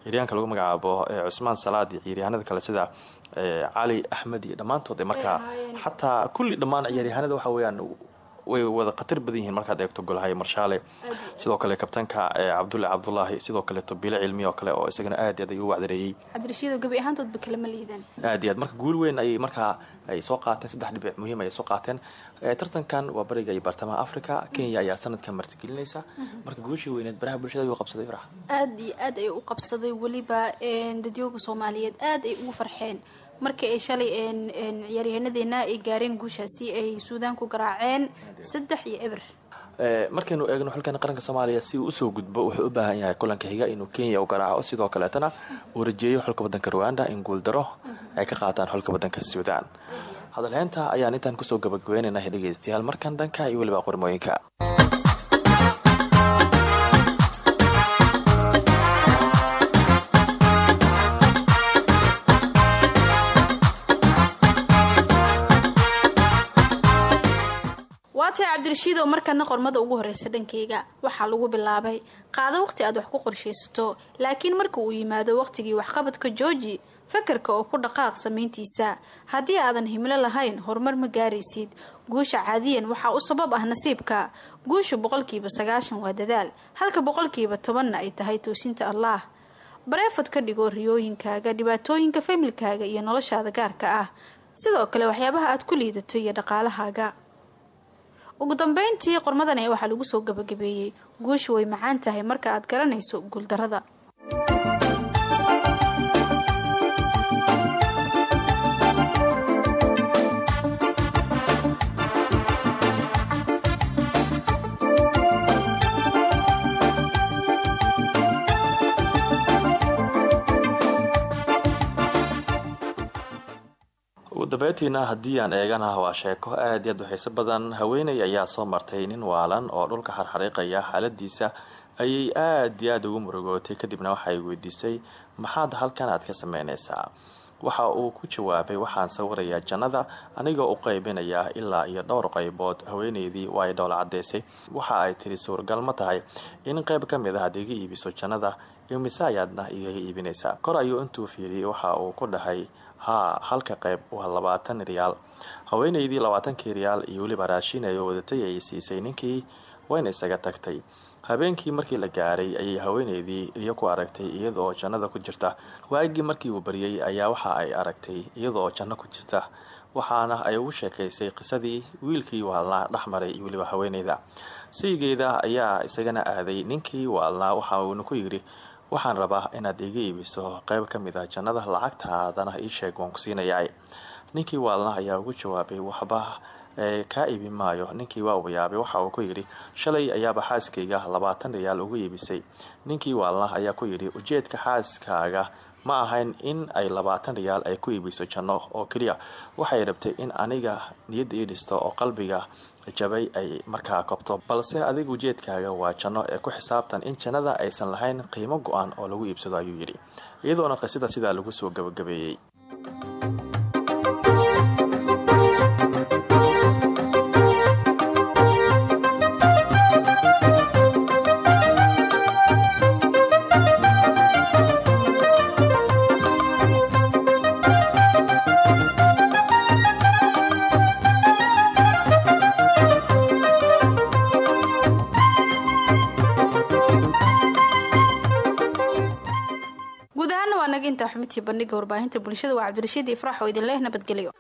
ciyaaryahanka lagu magacaabo cusmaan salaad iyo ciyaaryahanada kale sida cali axmed iyo dhammaantood markaa xataa kulli dhammaan ciyaaryahanada waxa weyaan way wada khatar badan yihiin markaad eegto golhaye marshaale sidoo kale kabtanka cabdulle cabdulaahi sidoo kaleeto biile cilmi oo kale oo isagana aad aad ay u wacdareeyey. Cabdirashiido gabi ahaantoodba kalama liidaan aad iyo aad. Marka guul weyn ayay markaa ay soo qaateen saddex dhibic muhiim ayay soo qaateen. Tartankan waa bariga iyo bartamaha africa kenya ayaa sanadkan martigelinaysa. Marka guushii weyneed baraha bulshada ayuu qabsaday farax aad iyo aad ayuu u qabsaday weliba dadyooga soomaaliyeed aad ay ugu farxeen markii ay shalay ciyaaryahaanadeena ay gaareen guushaasi ay suudaan ku garaaceen saddex iyo eber. Markaynu eegno xulkan qaranka soomaaliya si uu u soo gudbo wuxuu u baahan yahay kulanka xiga inuu kenya u garaaco sidoo kaleetana uu rajeeyo xulka wadanka ruanda in guuldaro ay ka qaataan xulka wadanka suudaan. Hadalheynta ayaan intaan ku soo gabagabeynayna dhegeystayaal markan dhanka iyo weliba qormooyinka waatay cabdirashiidow markana qormada ugu horeysa dhankeyga waxaa lagu bilaabay. Qaado waqti aad wax ku qorshaysato laakiin marka uu yimaado waqtigii waxqabadka jooji fakarka oo ku dhaqaaq samayntiisa. Haddii aadan himlo lahayn horumar ma gaaraysid. Guusha caadiyan waxaa u sabab ah nasiibka. Guusha boqolkiiba sagaashan waa dadaal halka boqolkiiba tobanna ay tahay toosinta allaah bareefad ka dhigo riyooyinkaaga dhibaatooyinka familkaaga iyo noloshaada gaarka ah. Sidoo kale waxyaabaha aad ku liidato iyo dhaqaalahaaga ugu dambeyntii qormadan ee waxaa lagu soo gabagabeeyey. Guushu way macaan tahay marka aad garanayso guuldarada ugu dambeyntiina haddii aan eegana waa sheeko aad iyaad u xiiso badan. Haweeney ayaa soo martay nin waalan oo dhulka xarxariiqaya. Xaaladiisa ayay aad iyo aad ugu murugootay kadibna waxay weydiisay maxaad halkan aad ka sameynaysaa? Waxa uu ku jawaabay waxaan sawirayaa jannada anigoo u qaybinaya ilaa iyo dhowr qaybood. Haweeneydii waa ay dhoola cadeysay waxa ay tiri suuragal ma tahay in qayb ka mid ah aad iga iibiso jannada imise ayaadna igaga iibinaysaa? Kor ayuu intuu fiiriyey waxa uu ku dhahay haa halka qayb waa labaatan riyaal. Haweeneydii labaatankii riyaal iyo weliba raashin ay wadatay ayay siisay ninkii wayna isaga tagtay. Habeenkii markii la gaaray ayay haweeneydii riyo ku aragtay iyadaoo jannada ku jirta. Waagii markii uu baryay ayaa waxa ay aragtay iyadaoo janno ku jirta. Waxaana ay ugu sheekaysay qisadii wiilkii waalnaa dhexmaray iyo weliba haweeneyda. Saygeeda ayaa isagana aaday ninkii waalnaa waxa uuna ku yidhi waxaan rabaa inaad iga iibiso qayb ka mid ah jannada lacagtaadana ii sheeg waan ku siinayaa ninkii waalna ayaa ugu jawaabay waxba kaa iibin maayo. Ninkii waa uyaabay waxa uu ku yidhi shalay ayaaba xaaskayga labaatan riyaal ugu iibisay. Ninkii waalna ayaa ku yidhi ujeedka xaaskaaga ma ahayn in ay labaatan riyaal ay ku iibiso janno oo keliya. Waxay rabtay in aniga niyadda ii oo qalbiga jabay ay markaa kobto balse adiga ujeedkaaga waa janno ee ku xisaabtan in jannada aysan lahayn qiimo go-an oo lagu iibsado ayuu yidhi iyadoona qisada sidaa lagu soo gabagabeeyey xubintii bandhiga warbaahinta bulshada waa cabdirashiid ifraax oo idin leh nabadgelyo.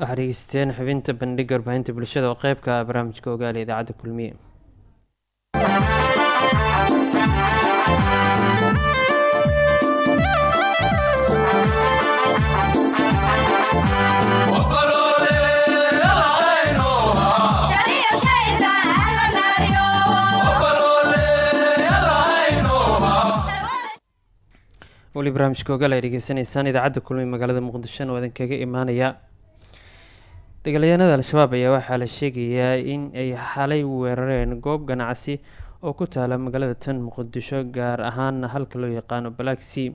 Waxaa dhegeysteen xubinta bandhiga warbaahinta bulshada oo qeybka ah barnaamijka ogaala idaacadda kulmiye weli barnaamijka ogaal ay dhegeysanaysaan idaacadda kulmiye magaalada muqdishona idin kaga imaanaya. Dagaalyahanada al-shabaab ayaa waxaa la sheegayaa in ay xalay weerareen goob ganacsi oo ku taala magaalada tan muqdisho gaar ahaana halka loo yaqaano balaagsea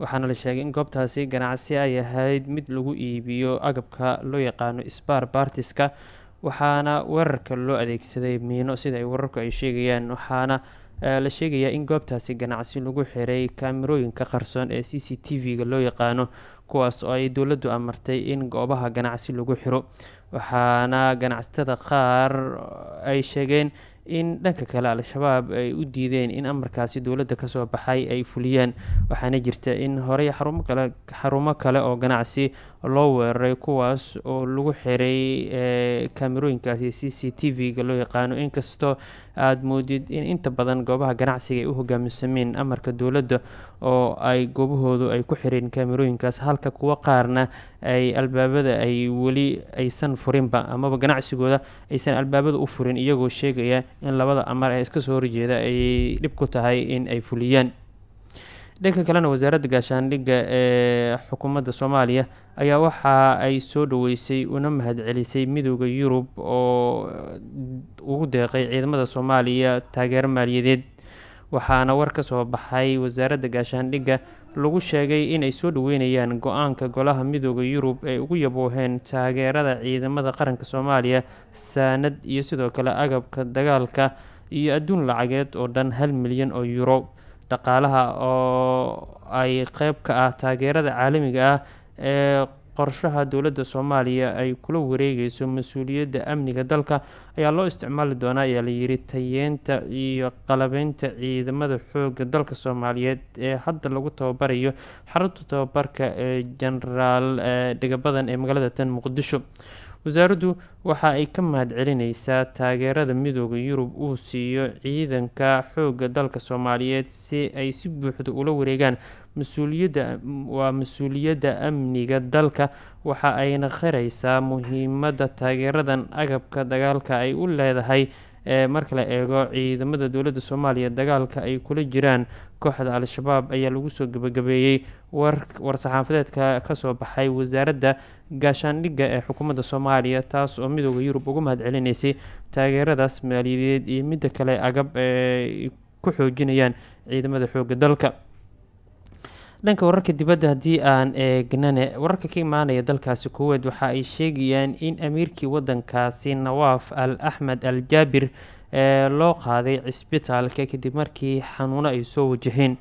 waxaana la sheegay in goobtaasi ganacsi ay ahayd mid lagu iibiyo agabka loo yaqaano sbar bartiska waxaana weerarka loo adeegsaday miino sida ay wararku ay sheegayaan waxaana la sheegayaa in goobtaasi ganacsi lagu xiray kaamirooyinka qarsoon ee c c t v-ga loo yaqaano kuwaas oo ay dowladdu amartay in goobaha ganacsi lagu xiro. Waxaana ganacsatada qaar ay sheegeen in dhanka kale al-shabaab ay u diideen in amarkaasi dowladda ka soo baxay ay fuliyaan. Waxaana jirta in horey xarumo kale oo ganacsi loo weeraray kuwaas oo lagu xiray kaamirooyinkaasi c c t v-ga loo yaqaano. Inkastoo aada moodid in inta badan goobaha ganacsiga ay u hogaamisameen amarka dowladda oo ay goobahoodu ay ku xireen kaamirooyinkaas halka kuwo qaarna ay albaabada ay weli aysan furinba amaba ganacsigooda aysan albaabada u furin iyagoo sheegaya in labada amar ee iska soo horjeeda ay dhib ku tahay in ay fuliyaan dhanka kalena wasaaradda gaashaandhigga ee xukuumadda soomaaliya ayaa waxa ay soo dhaweysay una mahadcelisay midooda yurub oo ugu deeqay ciidamada soomaaliya taageero maaliyadeed. Waxaana war ka soo baxay wasaaradda gaashaandhigga lagu sheegay inay soo dhaweynayaan go'aanka golaha midooda yurub ay ugu yabooheen taageerada ciidamada qaranka soomaaliya saanad iyo sidoo kale agabka dagaalka iyo adduun lacageed oo dhan hal milyan oo euro dhaqaalaha oo ay qeyb ka ah taageerada caalamiga ah ee qorshaha dowladda soomaaliya ay kula wareegeyso mas'uuliyadda amniga dalka ayaa loo isticmaali doonaa ayaa layiri tayeenta iyo qalabeynta ciidamada xooga dalka soomaaliyeed ee hadda lagu tababarayo xarunta tababarka ee genaraal dhegabadan ee magaalada tan muqdisho wasaaraddu waxa ay ka mahad celineysaa taageerada midooda yurub uu siiyo ciidanka xooga dalka soomaaliyeed si ay si buuxda ula wareegaan mas'uuliyadda waa mas'uuliyadda amniga dalka. Waxa ayna qireysaa muhiimadda taageeradan agabka dagaalka ay u leedahay ee marka la eego ciidamada dowladda soomaaliya dagaalka ay kula jiraan kooxda al-shabaab ayaa lagu soo gabagabeeyey war-saxaafadeedka ka soo baxay wasaaradda gaashaandhigga ee xukuumadda soomaaliya taas oo midooda yurub ugu mahad celinaysay taageeradaas maaliyadeed iyo midda kale agab ee ku xoojinayaan ciidamada xooga dalka dhanka wararka dibadda haddii aan eegnane wararka ka imaanaya dalkaasi kuweed waxa ay sheegayaan in amiirkii wadankaasi nawaaf al axmed al jaabir ee loo qaaday cisbitaalka kadib markii xanuuno ay soo wajaheen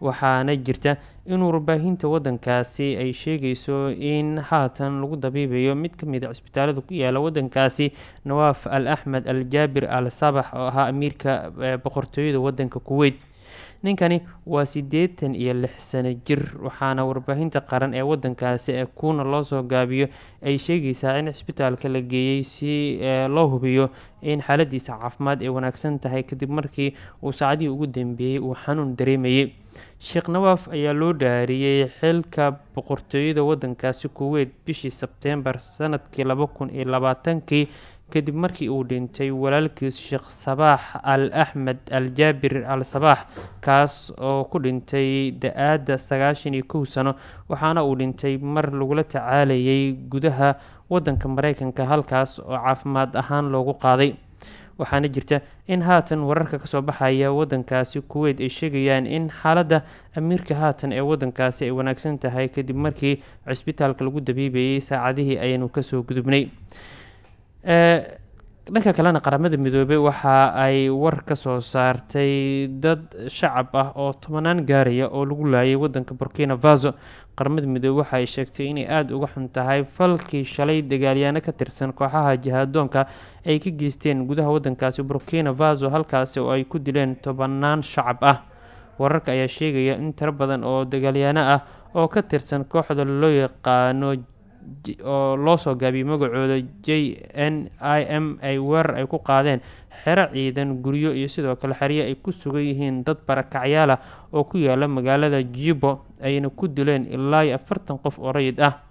waxaana jirta in warbaahinta wadankaasi ay sheegayso in haatan lagu dabiibayo mid ka mid a cisbitaalada ku yaalla wadankaasi nawaaf al axmed al jaabir al sabax oo ahaa amiirka boqortooyada wadanka kuweyt ninkani waa siddeetan iyo lix sano jir waxaana warbaahinta qaran ee wadankaasi ee kuuna loo soo gaabiyo ay sheegaysaa in cisbitaalka la geeyey si loo hubiyo in xaaladiisa caafimaad ay wanaagsan tahay kadib markii uu saacadihii ugu dambeeyey uu xanuun dareemayay sheekh nawaaf ayaa loo dhaariyey xilka boqortooyada wadankaasi kuweyt bishii sebteembar sannadkii laba kun iyo labaatankii kadib markii uu dhintay walaalkiis sheekh sabaax al axmed al jaabir al sabaax kaas oo ku dhintay da'aadda sagaashan iyo kow sano waxaana uu dhintay mar lagula tacaalayay gudaha wadanka mareykanka halkaas oo caafimaad ahaan loogu qaaday. Waxaana jirta in haatan wararka ka soo baxaya wadankaasi kuweyt ay sheegayaan in xaaladda amiirka haatan ee wadankaasi ay wanaagsan tahay kadib markii cisbitaalka lagu dabiibayay saacadihii aynu ka soo gudubnay dhanka kalena qaramada midoobey waxa ay war ka soo saartay dad shacab ah oo tobanaan gaaraya oo lagu laayay wadanka burkina faso. Qaramada midoobey waxa ay sheegtay inay aada uga xun tahay falkii shalay dagaalyaano ka tirsan kooxaha jihaadoonka ay ka geysteen gudaha wadankaasi burkina faso halkaasi oo ay ku dileen tobanaan shacab ah. Wararka ayaa sheegaya in tiro badan oo dagaalyaano ah oo ka tirsan kooxda loo yaqaano oo loo soo gaabiyey magacooda j n i m ay weerar ay ku qaadeen xero ciidan guryo iyo sidoo kale xeryo ay ku sugan yihiin dad barakacyaal ah oo ku yaalla magaalada jibo ayna ku dileen ilaa iyo afartan qof oo rayid ah.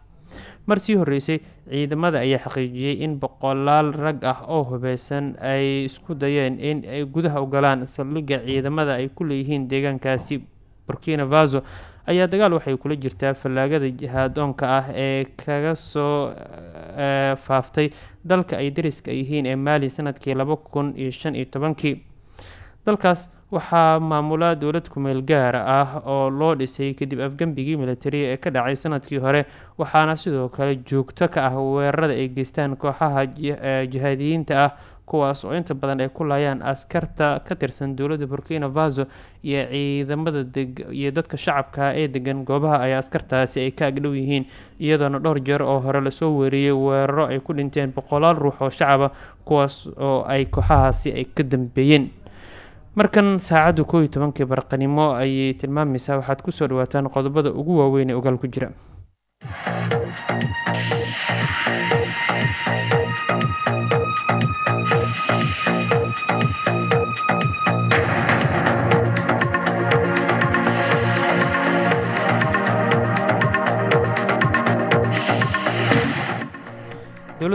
Mar sii horreysay ciidamada ayaa xaqiijiyey in boqolaal rag ah oo hubeysan ay isku dayeen in ay gudaha u galaan saldhigga ciidamada ay ku leeyihiin deegaankaasi burkina faso ayaa dagaal waxay kula jirtaa fallaagada jihaadoonka ah ee kaga soo faaftay dalka ay dariska yihiin ee maali sannadkii laba kun iyo shan iyo tobankii. Dalkaas waxaa maamula dowlad kumeel gaar ah oo loo dhisay kadib afgembigii militari ee ka dhacay sannadkii hore waxaana sidoo kale joogto ka ah weerarada ay geystaan kooxaha jihaadiyiinta ah kuwaas oo inta badan ay ku laayaan askarta ka tirsan dowladda burkina faso iyo ciidamada iyo dadka shacabka ee degan goobaha ay askartaasi ay ka agdhow yihiin iyadoona dhowr jeer oo hore la soo weeriyey weeraro ay ku dhinteen boqolaal ruux oo shacaba kuwaas oo ay kooxahaasi ay ka dambeeyeen. Markan saacaddu kooiyo tobankii barqanimo ayay tilmaamaysaa waxaad ku soo dhawaataan qodobada ugu waaweyn ee ogaal ku jira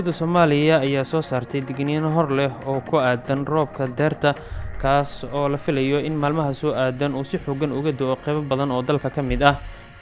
dowladda soomaaliya ayaa soo saartay digniino hor leh oo ku aadan roobka deerta kaas oo la filayo in maalmaha soo aadan uu si xoogan uga do-o qeybo badan oo dalka ka mid ah.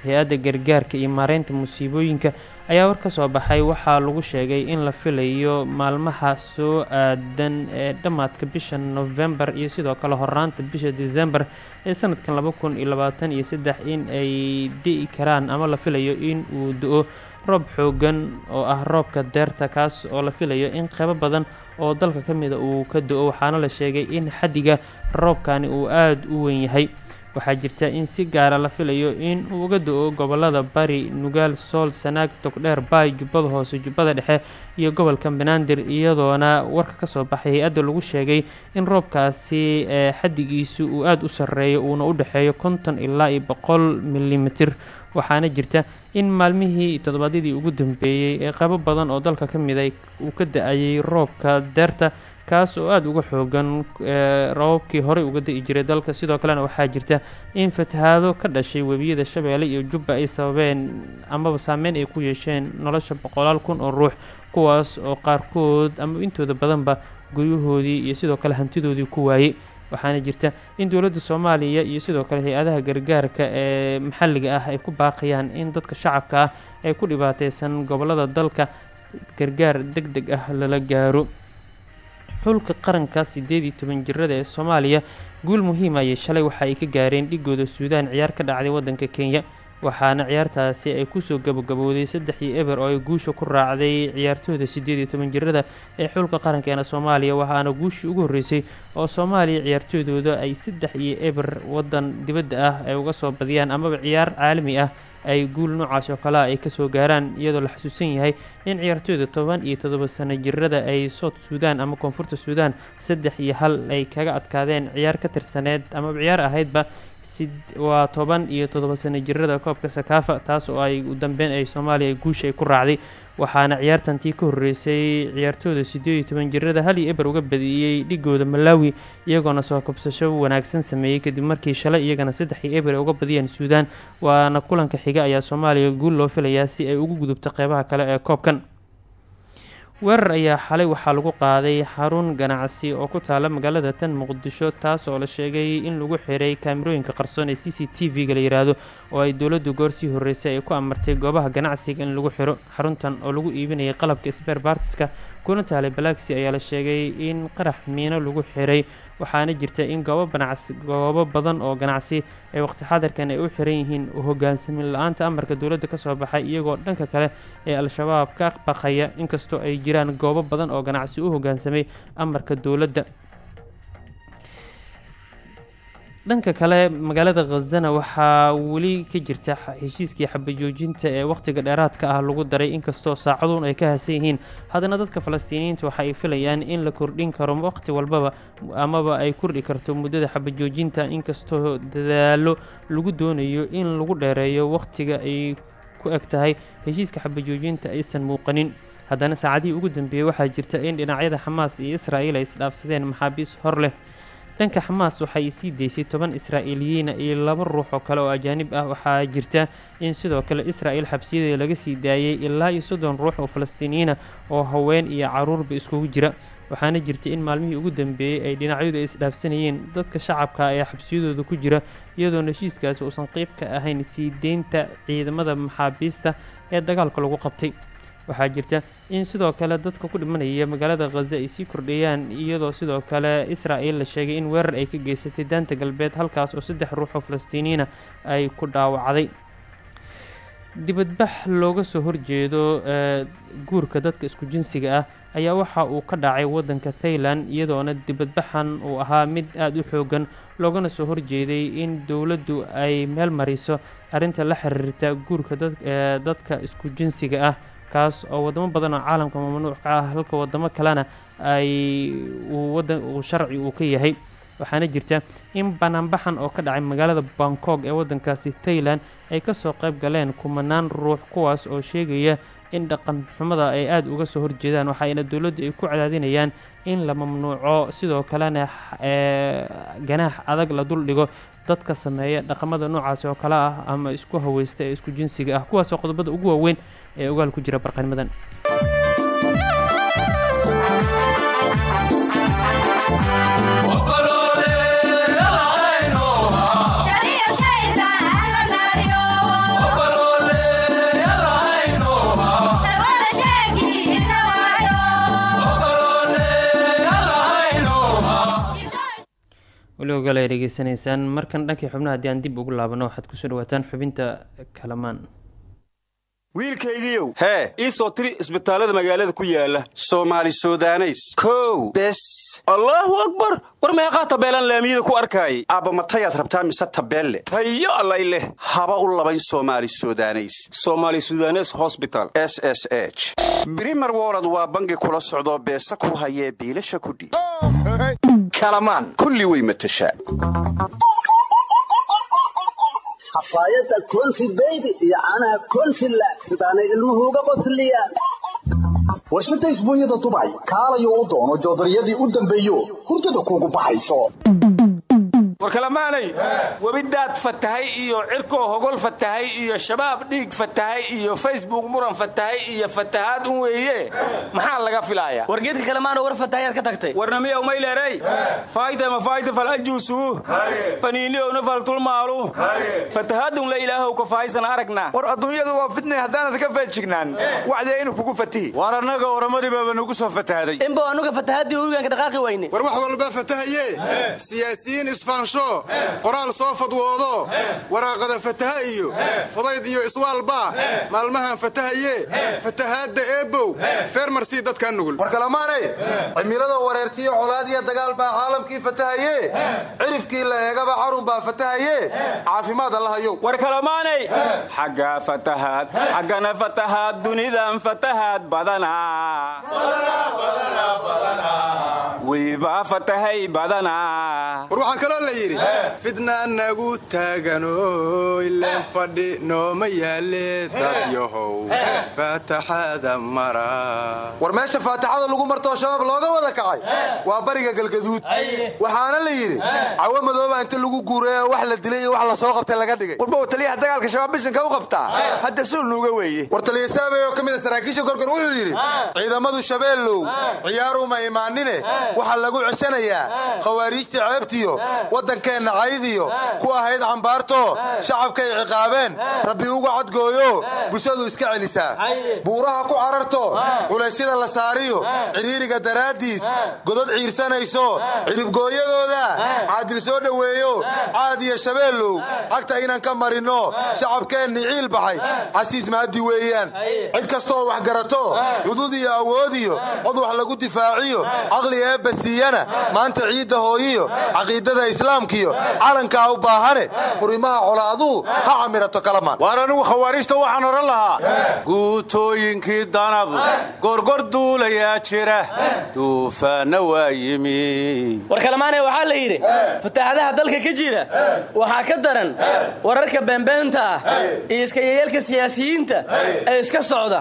Hay'adda gargaarka iyo maareynta musiibooyinka ayaa war ka soo baxay. Waxaa lagu sheegay in la filayo maalmaha soo aadan ee dhammaadka bisha novembar iyo sidoo kale horaanta bisha december ee sanadkan laba kun iyo labaatan iyo saddex in ay di'i karaan ama la filayo in uu do-o roob xoogan oo ah roobka deerta kaas oo la filayo in qeybo badan oo dalka ka mida uu ka do-o waxaana la sheegay in xaddiga roobkani uu aada u weyn yahay. Waxaa jirta in si gaara la filayo in uu uga do-o gobollada bari nugaal sool sanaag togdheer baay jubbada hoose jubbada dhexe iyo gobolka banaadir iyadoona warka ka soo baxay hay'adda lagu sheegay in roobkaasi ee xaddigiisu uu aada u sarreeyo uuna u dhexeeyo konton ilaa iyo boqol milimitir waxaana jirta in maalmihii toddobaadyadii ugu dambeeyey ee qeybo badan oo dalka ka mid uu ka da'ayay roobka deerta kaas oo aada uga xoogan roobabkii horey uga da'i jiray dalka. Sidoo kalena waxaa jirta in fatahaado ka dhashay webiyada shabeelle iyo jubba ay sababeen amaba saameyn ay ku yeesheen nolosha boqolaal kun oo ruux kuwaas oo qaarkood ama intooda badanba guryahoodii iyo sidoo kale hantidoodii ku waayey waxaana jirta in dowladda soomaaliya iyo sidoo kale hay'adaha gargaarka ee maxalliga ah ay ku baaqayaan in dadka shacabka ah ee ku dhibaateysan gobollada dalka gargaar deg deg ah lala gaaro. Xulka qaranka siddeed iyo toban jirada ee soomaaliya guul muhiim ayay shalay waxa ay ka gaareen dhigooda suudaan ciyaar ka dhacday waddanka kenya waxaana ciyaartaasi ay ku soo gabagabowday saddex iyo eber oo ay guusha ku raacday ciyaartooyda siddeed iyo toban jirada ee xulka qarankeena soomaaliya. Waxaana guushii ugu horreysay oo soomaaliya ciyaartooydooda ay saddex iyo eber waddan dibadda ah ay uga soo badiyaan amaba ciyaar caalami ah ay guul noocaas oo kalea ay ka soo gaaraan iyadoo la xasuusan yahay in ciyaartooyda toban iyo toddoba sano jirada ay sout suudaan ama koonfurta suudaan saddex iyo hal ay kaga adkaadeen ciyaar ka tirsaneed. Amaba ciyaar ahaydba waa toban iyo toddoba sano jirada koobka sakaafa taas oo ay u dambeyn ay soomaaliya guusha ay ku raacday. Waxaana ciyaartantii ka horreysay ciyaartooda siddeed iyo toban jirada hal iyo eber uga badiyey dhigooda malawi iyagoona soo kabsasho wanaagsan sameeyey kadib markii shalay iyagana saddex iyo eber ay uga badiyeen suudaan. Waana kulanka xiga ayaa soomaaliya guul loo filayaa si ay ugu gudubto qeybaha kale ee koobkan weerar ayaa xalay waxaa lagu qaaday xarun ganacsi oo ku taala magaalada tan muqdisho taas oo la sheegay in lagu xiray kaamirooyinka qarsoon ee c c t v-ga la yidhaahdo oo ay dowladdu goor sii horreysay ay ku amartay goobaha ganacsiga in lagu xiro xaruntan oo lagu iibinayay qalabka sber bartiska kuna taalay balagsi ayaa la sheegay in qarax miino lagu xiray waxaana jirta in goobo ganacsi goobo badan oo ganacsi ee waqti xadarkan ay u xiran yihiin hogaansamin la'aanta amarka dowladda ka soo baxay iyagoo dhanka kale ee al-shabaab ka baqaya. Inkastoo ay jiraan goobo badan oo ganacsi u hogaansamay amarka dowladda dhanka kale magaalada khazana waxaa weli ka jirta heshiiskii xabajoojinta ee wakhtiga dheeraadka ah lagu daray inkastoo saacaduun ay ka hasan yihiin. Haddana dadka falastiiniyiinta waxa ay filayaan in la kordhin karo waqti walbaba amaba ay kordhi karto muddada xabajoojinta inkastoo dadaalo lagu doonayo in lagu dheereeyo wakhtiga ay ku eg tahay heshiiska xabajoojinta aysan muuqanin. Haddana saacadihii ugu dambeeyey waxaa jirta in dhinacyada xamaas iyo israa'iil ay isdhaafsadeen maxaabiis hor leh dhanka xamaas waxay sii deysay toban israa'iiliyiina iyo laba ruux oo kale oo ajaanib ah waxaa jirta in sidoo kale israa'il xabsiyadeeda laga sii daayay ilaa iyo soddon ruux oo falastiiniyiina oo haween iyo caruurba iskugu jira. Waxaana jirta in maalmihii ugu dambeeyey ay dhinacyadu ay isdhaafsanayeen dadka shacabka ee xabsiyadooda ku jira iyadoo heshiiskaasi uusan qeyb ka ahayn sii deynta ciidamada maxaabiista ee dagaalka lagu qabtay waxaa jirta in sidoo kale dadka ku dhimanaya magaalada khaza ay sii kordhayaan iyadoo sidoo kale israa'il la sheegay in weerar ay ka geysatay daanta galbeed halkaas oo saddex ruux oo falastiiniyiina ay ku dhaawacday. Dibadbax looga soo horjeedo ee guurka dadka isku jinsiga ah ayaa waxa uu ka dhacay waddanka thailand iyadoona dibadbaxan uu ahaa mid aada u xoogan loogana soo horjeeday in dowladdu ay meel mariso. Arrinta la xiriirta guurka ee dadka isku jinsiga ah kaas oo wadamo badan oo caalamka mamnuuc ka ah halka wadamo kalena ay uu sharci uu ka yahay. Waxaana jirta in banaanbaxan oo ka dhacay magaalada bangkok ee waddankaasi thailand ay ka soo qayb galeen kumanaan ruux kuwaas oo sheegaya in dhaqan xumada ay aada uga soo horjeedaan. Waxayna dowladdu ay ku cadaadinayaan in la mamnuuco sidoo kalena ee ganaax adag la dul dhigo dadka sameeya dhaqamada noocaasi oo kale ah ama isku haweysta ee isku jinsiga ah kuwaasoo qodobada ugu waaweyn ee ogaal ku jira barqanimadan. Weli ogaal ay markan dhankii xubnaha haddii aan dib ugu laabano waxaad ku soo dhawaataan xubinta kalamaan wiilkaygiiow hee ii soo tiri isbitaallada magaalada ku yaalla soomaali sudaneys. Kow. Bes. Allaahu akbar! War meeqaa tabeelaan laamiyada ku arkaayay aabba matayaad rabtaa mise tabeelle? Tayo allay leh. Haba u labayn soomaali sudaneys. Soomaali sudanes hosbital s s h. Brimer wolod waa bangi kula socdoo beesa ku hayee biilasha kudhiib kalamaan kulli way matashaa xafaayadda konfi beybi iyo caanaha konfi la sidaanay ilmuhu uga qosliyaan warshadda isbuunyada dubay kaalayo u doono joodariyadii u dambeeyo hurdada kuugu baxayso war kalamaanay webidaad fatahay iyo cirkoo hogol fatahay iyo shabaab dhiig fatahay iyo facebook muran fatahay iyo fatahaad un weeye maxaa laga filaaya? War geedka kalemaanoo war fatahayaad ka tagtay. Warnamiya umayleeray faaytama faayta falanjuusu faniiniowna faltulmaalu fatahaadun la ilaahow ka faaysan aragna. War adduunyadu waa fidnay haddaanad ka feejignaan wacdee inuu kugu fatihi. War annaga oramadiibaba nugu soo fatahaaday inbo anuga fatahaadii webigaanka dhaqaaqi weyne war wax walba fatahaye. Siyaasiyiin isfaansho qoraal soo fadwoodo waraaqada fataha iyo fudayd iyo iswaalbaa maalmahan fatahaye fatahaadda eebow feermarsii dadkaa nugul. War kalamaanay cimilada wareertiyo colaadiya dagaal baa caalamkii fatahaye cirifkii la eegaba carun baa fatahaye caafimaad allahayow war kalamaanay xagga fatahaad xaggana fatahaad dunidan fatahaad badanaa wiibaa fatahay badanaa war waxaa kaloo la yidhi fidnaa nagu taagano ileen fadhi nooma yaale dadyahow faataxada mara. War meesha faataxada lagu martoo shabaab looga wada kacay? Waa bariga galgaduud. Waxaana la yidhi cawo madooba inta lagu guuray wax la dilay iyo wax la soo qabtay laga dhigay. Warba taliyaha dagaalka shabaab bisanka u qabtaa? Hadda suulnuuga weeye. War taliya saabay oo ka mida saraakiisha korkor wuxuu yidhi ciidamadu shabeellow ciyaaruma imaanine waxaa lagu ceshanayaa khawaariijta ceebtiyo waddankeenna caydiyo ku ahayd cambaarto shacabkay ciqaabeen rabbi uga cadgooyo bulshadu iska celisaa buuraha ku cararto culaysyada la saariyo cidhiiriga daraaddiis godod ciirsanayso ciribgooyadooda caadil soo dhoweeyo caad iyo shabeellow cagta inaan ka marinno shacabkeenni ciil baxay. Casiis maaddi weeyaan. Cid kastooo wax garato cudud iyo awood iyo cod wax lagu difaaciyo caqli siiyana maanta ciidda hooyiyo caqiidada islaamkiyo calankaa u baahane furimaha colaaduhu ha camirato kalamaan. Waar anigu khawaariijta waxaan odhan lahaa. Guutooyinkii danab gorgor duulayaa jira. Duufaanna waa yimi. War kalamaane waxaa la yidhi fatahaadaha dalka ka jira waxaa ka daran wararka beenbeenta ah iyo iskayayeelka siyaasiyiinta ee iska socda.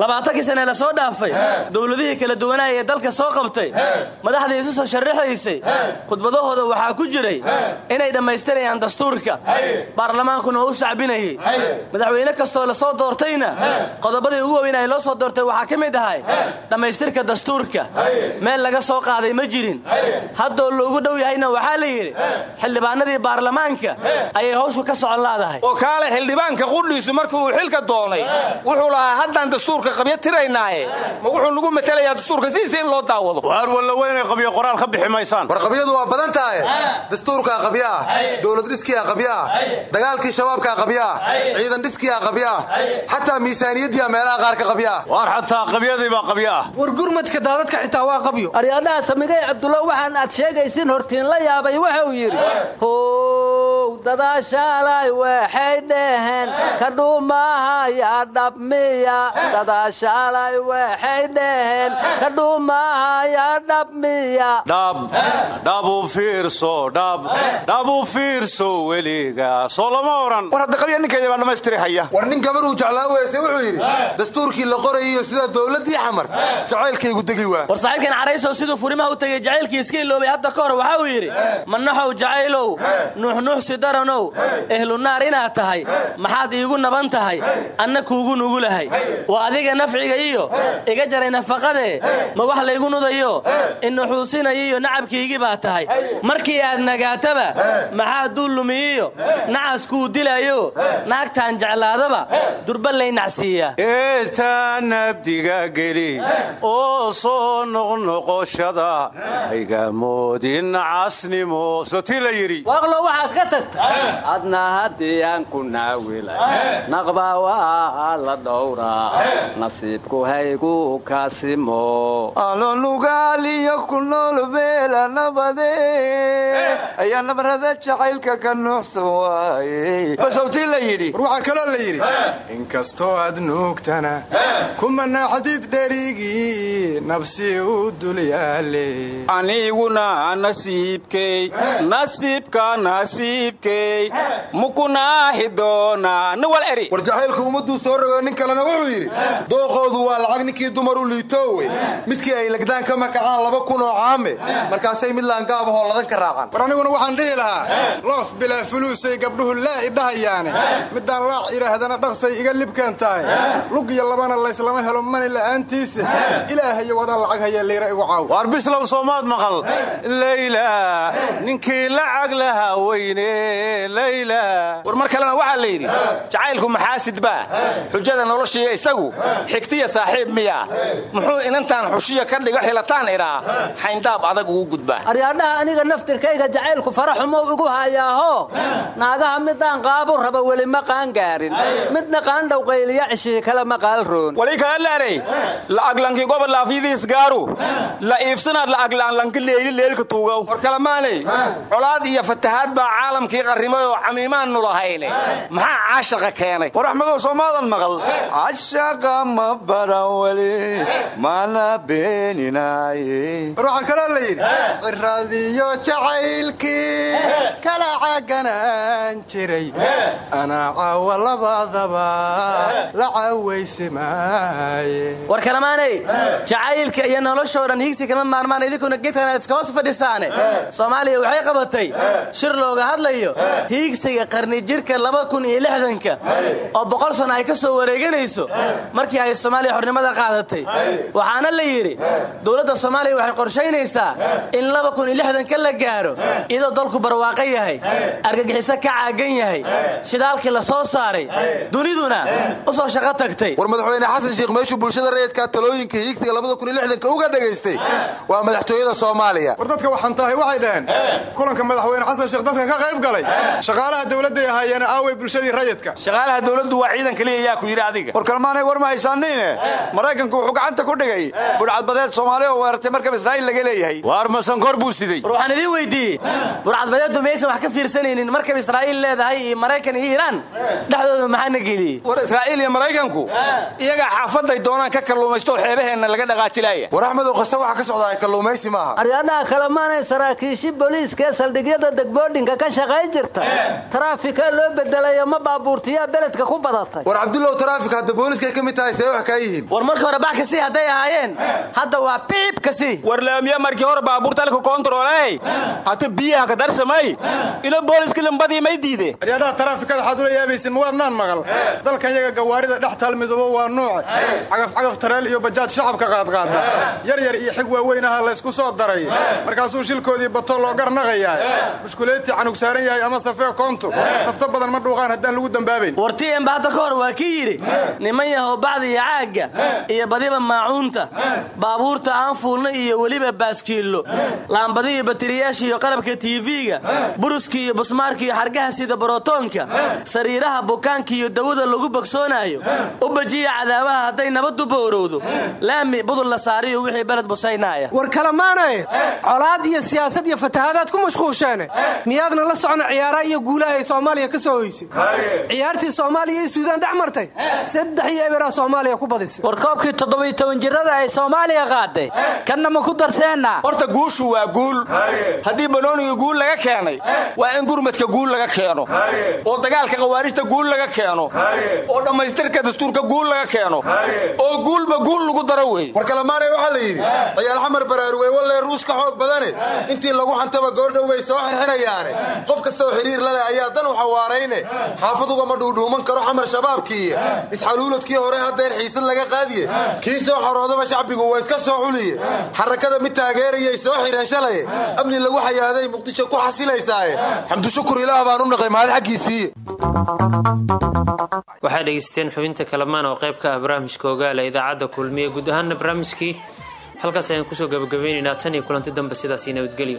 Labaatankii sane la soo dhaafay dowladihii kala duwanaya ee dalka soo qabtay madaxdii isu soo sharaxaysay khudbadahooda waxaa ku jiray inay dhammaystirayaan dastuurka. Baarlamaankuna oo u sacbinayay madaxweyne kastoo la soo doortayna qodobadii ugu weyn ay loo soo doortay waxaa ka mid ahay dhammaystirka dastuurka. Meel laga soo qaaday ma jirin. Haddoo loogu dhow yahayna waxaa la yidhi xildhibaanadii baarlamaanka ayay hawshu ka socon laadahay. Oo kaale xildhibaanka qudhiisu markii uu xilka doonay wuxuu lahaa haddaan dastuurka qabyo tiraynaaye ma wuxuu nagu matelayaa dastuurka sidiisa in loo daawado walla weynay qabyo qoraal ka bixi maysaan. War qabyadu waa badan tahay. Dastuurkaa qabyo ah dowlad dhiskiyaa qabyo ah dagaalkii shabaabkaa qabyo ah ciidan dhiskiyaa qabyo ah xataa meelaha qaar ka qabyo ah waar xataa qabyadii baa qabyo ah war gurmadka daadadka xitaa waa qabyo aryaadhaha samigay cabdulla waxaan aad sheegaysin hortiin la yaabay wuxuu yidhi how dadaashaalay waxay dheheen ka dhuumahaya dhabmiya dadaashaalay waxay dheheen ka dhuumahaya dhabmiya dhab dhab u fiirso dhab dhab u fiirso weliga soo lama oran war hadda qabya ninkeeda baa dhammaystiri haya. War nin gabar uu jeclaa weyse wuxuu yidhi dastuurkii la qorayay iyo sida dowladdii xamar jacaylkaygu degi waa. War saaxiibkan caraysow siduu furimaha u tegey jacaylkii iska iloobay hadda ka hor waxa uu yidhi manaxow jacaylow. Nuuxnuuxsi daranow. Ehlu naar inaad tahay. Maxaad iigu naban tahay. Anna kuugu nugulahay waa adiga nafciga iyo iga jaray nafaqadee. Ma wax laygu nudayo inuxuusinaya iyo nacabkiigii baa tahay. Markii aad nagaataba maxaa duu lumiyiyo nacaskuu dilayo naagtaan jeclaadaba durba lay nacsiiyaa eetaa nabdiga geli oo soo noqnoqoshada haygamoodin casnimo sotii la yidhi. Waaqlo waxaad ka tagta. Adna haddii aan ku naawilay naqba waa la dhowraa. Nasiibku haygu kaasimo alonugaaliyo ku nool beela nabade ayaa nabarada jacaylka ka nuuxsan waaye basawtii la yidhi war waxaa kaloo la yidhi inkastoo aad nuugtana kumana xadiid dherigii nabsi u dul yaale aniguna nasiibkey nasiibka nasiibkey mukunaahi doona niwal eri. War jacaylku ummadduu soo rogo nin kalena wuxuu yidhi dooqoodu waa lacag ninkii dumar u liitoowe midkii ay legdaan ka makacaan laba kun oo caame markaasay mid laangaabahoo ladan ka raacaan. War aniguna waxaan dhihi lahaa loof bilaa fuluusay gabdhuhu laa idhahayaane midaan laac idhaahdana dhaqsay iga libkan tahay. Lug iyo labana layslama helo mani la'aantiisa. Ilaahayo wadaan lacag haya leyra igu caaw. Waar bislow soomaad maqal. Leyla ninkii lacag lahaa weyne leyla war mar kalena waxaa la yidhi jacaylku maxaasid baa xujada noloshiiya isagu xigtiya saaxiib miya muxuu inantaan xushiya ka dhigo xilataan idhaa xayndaab adag ugu gudbaa. Aryaadhaha aniga naftirkayga jacaylku faraxumow igu hayaaho. Naagaha midaan qaabu raba weli ma qaangaarin midna qaandhow qayliya cishii kale ma qaalroon wali kala laarey la'aglanki goba laafyadiis gaaru. La iibsanaad la'aglaanlanki leeyli leelka tuugow war kalamaanay colaad iyo fatahaad baa caalamkii qarrimay oo camiimaannu lahayne maxaa caashaqa keenay? War axmedow soomaadan maqal. Cashaqa ma baran weli mana beeninaaye war waxaa kaloo la yidhi ciradiyo jacaylkii kala caganaan jiray. Anaa caawa labadaba la caawaysi maaye war kalamaanay jacaylka iyo noloshoo dhan hiigsi kama maarmaan idinkuna gedkana iska hoos fadhisaane. Soomaaliya waxay qabatay shir looga hadlayo hiigsiga qarni jirka laba kun iyo lixdanka oo boqol sano ay ka soo wareeganayso markii ay soomaaliya xornimada qaadatay. Waxaana la yidhi dowladda soomaaliya waxay qorshaynaysaa in laba kun iyo la gaaro iyadoo dalku barwaaqo yahay argagixiso ka caagan yahay shidaalkii la soo saaray duniduna u soo shaqo tagtay. War madaxweyne xasan sheekh meeshuu bulshada rayidka talooyinka hiigsiga uga dhagaystay waa madaxtooyada soomaaliya. War dadka waxaan tahay waxay dhaheen kulanka madaxweyne xasan sheekh dadka ka qayb galay shaqaalaha dowladday ahaayeen aaway bulshadii rayidka. Shaqaalaha dowladdu waa ciidan kaliya yaa ku yidhi adiga. War kalmaanay war ma haysaaniine? Maraykanku wuxuu gacanta ku dhigay budhcadbadeed soomaaliya oo weerartay markab israa'iil laga leeyahay. Waar masankor buu siday? War waxaan idiin weydiiyey burcadbadeeddu maysan wax ka fiirsanaynin. Markab israa'iil leedahay iyo maraykan iyo iiraan dhexdooda maxaana geliyey war israa'iil iyo maraykanku iyagaa xaafaday doonaan ka kalluumaysto oo xeebaheenna laga dhaqaajilaya war axmedow qase waxa ka socdaa kalluumaysi maaha. Aryaadhaha kalemaanay saraakiishi booliiskaee saldhigyada degboodhinka ka shaqay shaqayn jirta. Taraafikaa loo bedelayo ma baabuurtiyaa beledka ku badatay. War cabdullow taraafik hadda booliskay ka mid tahay see wax kaa yihiin war marka hore bax ka sii hadday ahaayeen. Hadda waa biib ka sii war laamiya markii hore baabuurta alka kontarooley hata biyaha ka darsamay ilo booliska lambadii may diide aryadaha taraafikada waxaad ula yaabaysa ma waadnaan maqal. Dalkan yaga gawaarida dhex taalmidubo waa nuuce cagafcagaf tareel iyo bajaaj shacabka qaadqaada yar yar iyo xig waaweyn aha laysku soo daray. Markaasuu shilkoodii bato loo garnaqayaa mushkuleetii canug saaran yahay ama safee koontu nafto badan ma dhuuqaan haddaan lagu dambaabayn. Warti emba hadda ka hor waa kii yidhi niman yahow bacda iyo caagga iyo badiba maacuunta baabuurta aan fuulna iyo weliba baaskiillo. Laambadi iyo batiriyaasha iyo qalabka tiifiga buruska iyo busmaarka iyo xargaha sida borotoonka sariiraha bukaanka iyo dawada lagu bogsoonaayo u bajiya cadaabaha hadday nabaddu boorowdo laami budul la saariyo wixii beled busaynaaya war kalemaanay colaad iyo siyaasad iyo fatahaadaad ku mashquusheene miyaadna la socon ciyaaraha iyo guulaha ay soomaaliya ka soo hoysay? Ciyaartii soomaaliya iyo suudaan dhex martay? Saddex iyo eberaa soomaaliya ku badisay. War koobkii toddobiyo toban jirada ay soomaaliya qaaday kanna ma ku darseenna? Horta guushu waa guul. Haddii banooniga guul laga keenay waa in gurmadka guul laga keeno. Oo dagaalka khawaarijta guul laga keeno. Oo dhammaystirka dastuurka guul laga keeno. Oo guulba guul lagu daro wey war kalemaanay waxaa la yidhi ciyaal xamar baraarugay wallee ruush ka xoog badane. Intii lagu xantaba goordhow bay soo xirxirayaane qof kastaoo xiriir la leh ayaa dan u xawaarayne xaafadugama dhuudhuuman karo xamar shabaabkiiyo isxaluuladkii hore haddeer xiisad laga qaadiye. Kii soo xaroodaba shacbigu waa iska soo xuliye xarakada mid taageerayay soo xireen shalaye amni lagu xayaaday muqdisho ku xasilaysaaye xamdushukur ilaah baan u naqay mahad xaggiisiiye waxaa dhegaysteen xubinta kalamaan oo qayb ka ah barnaamijka ogaala idaacadda kulmiye. Guud ahaana barnaamijkii halkaas ayaan ku soo gabagabeynaynaa tan iyo kulanti dambe sidaasii nabadgelyo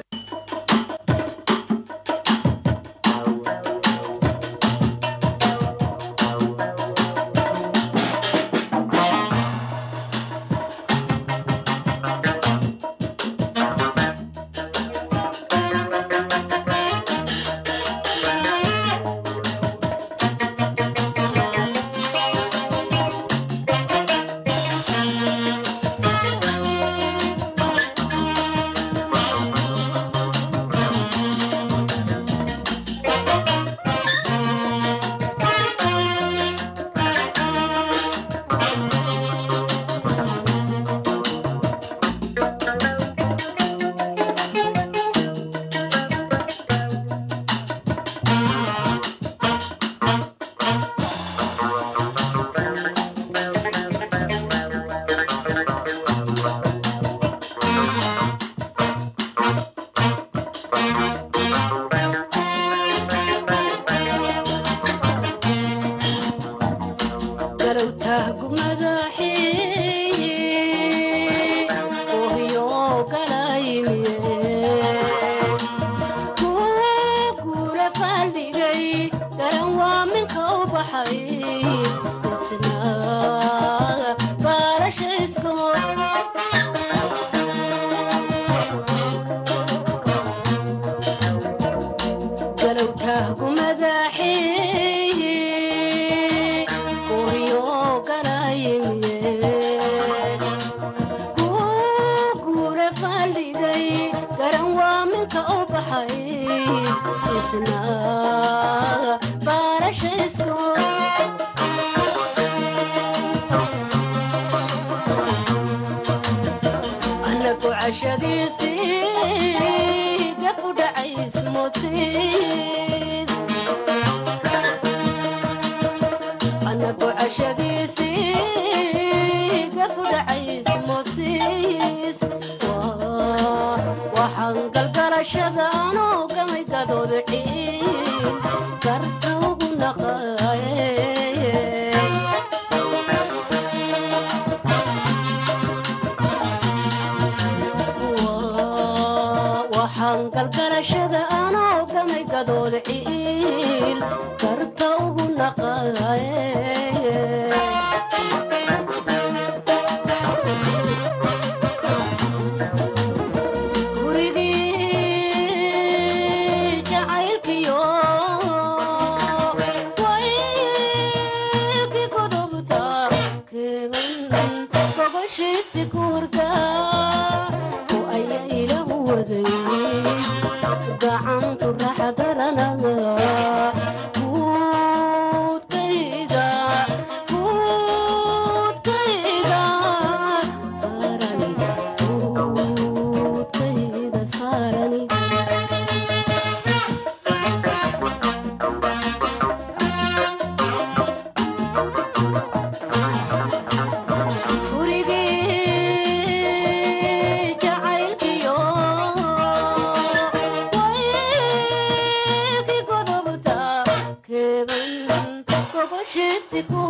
je fais quoi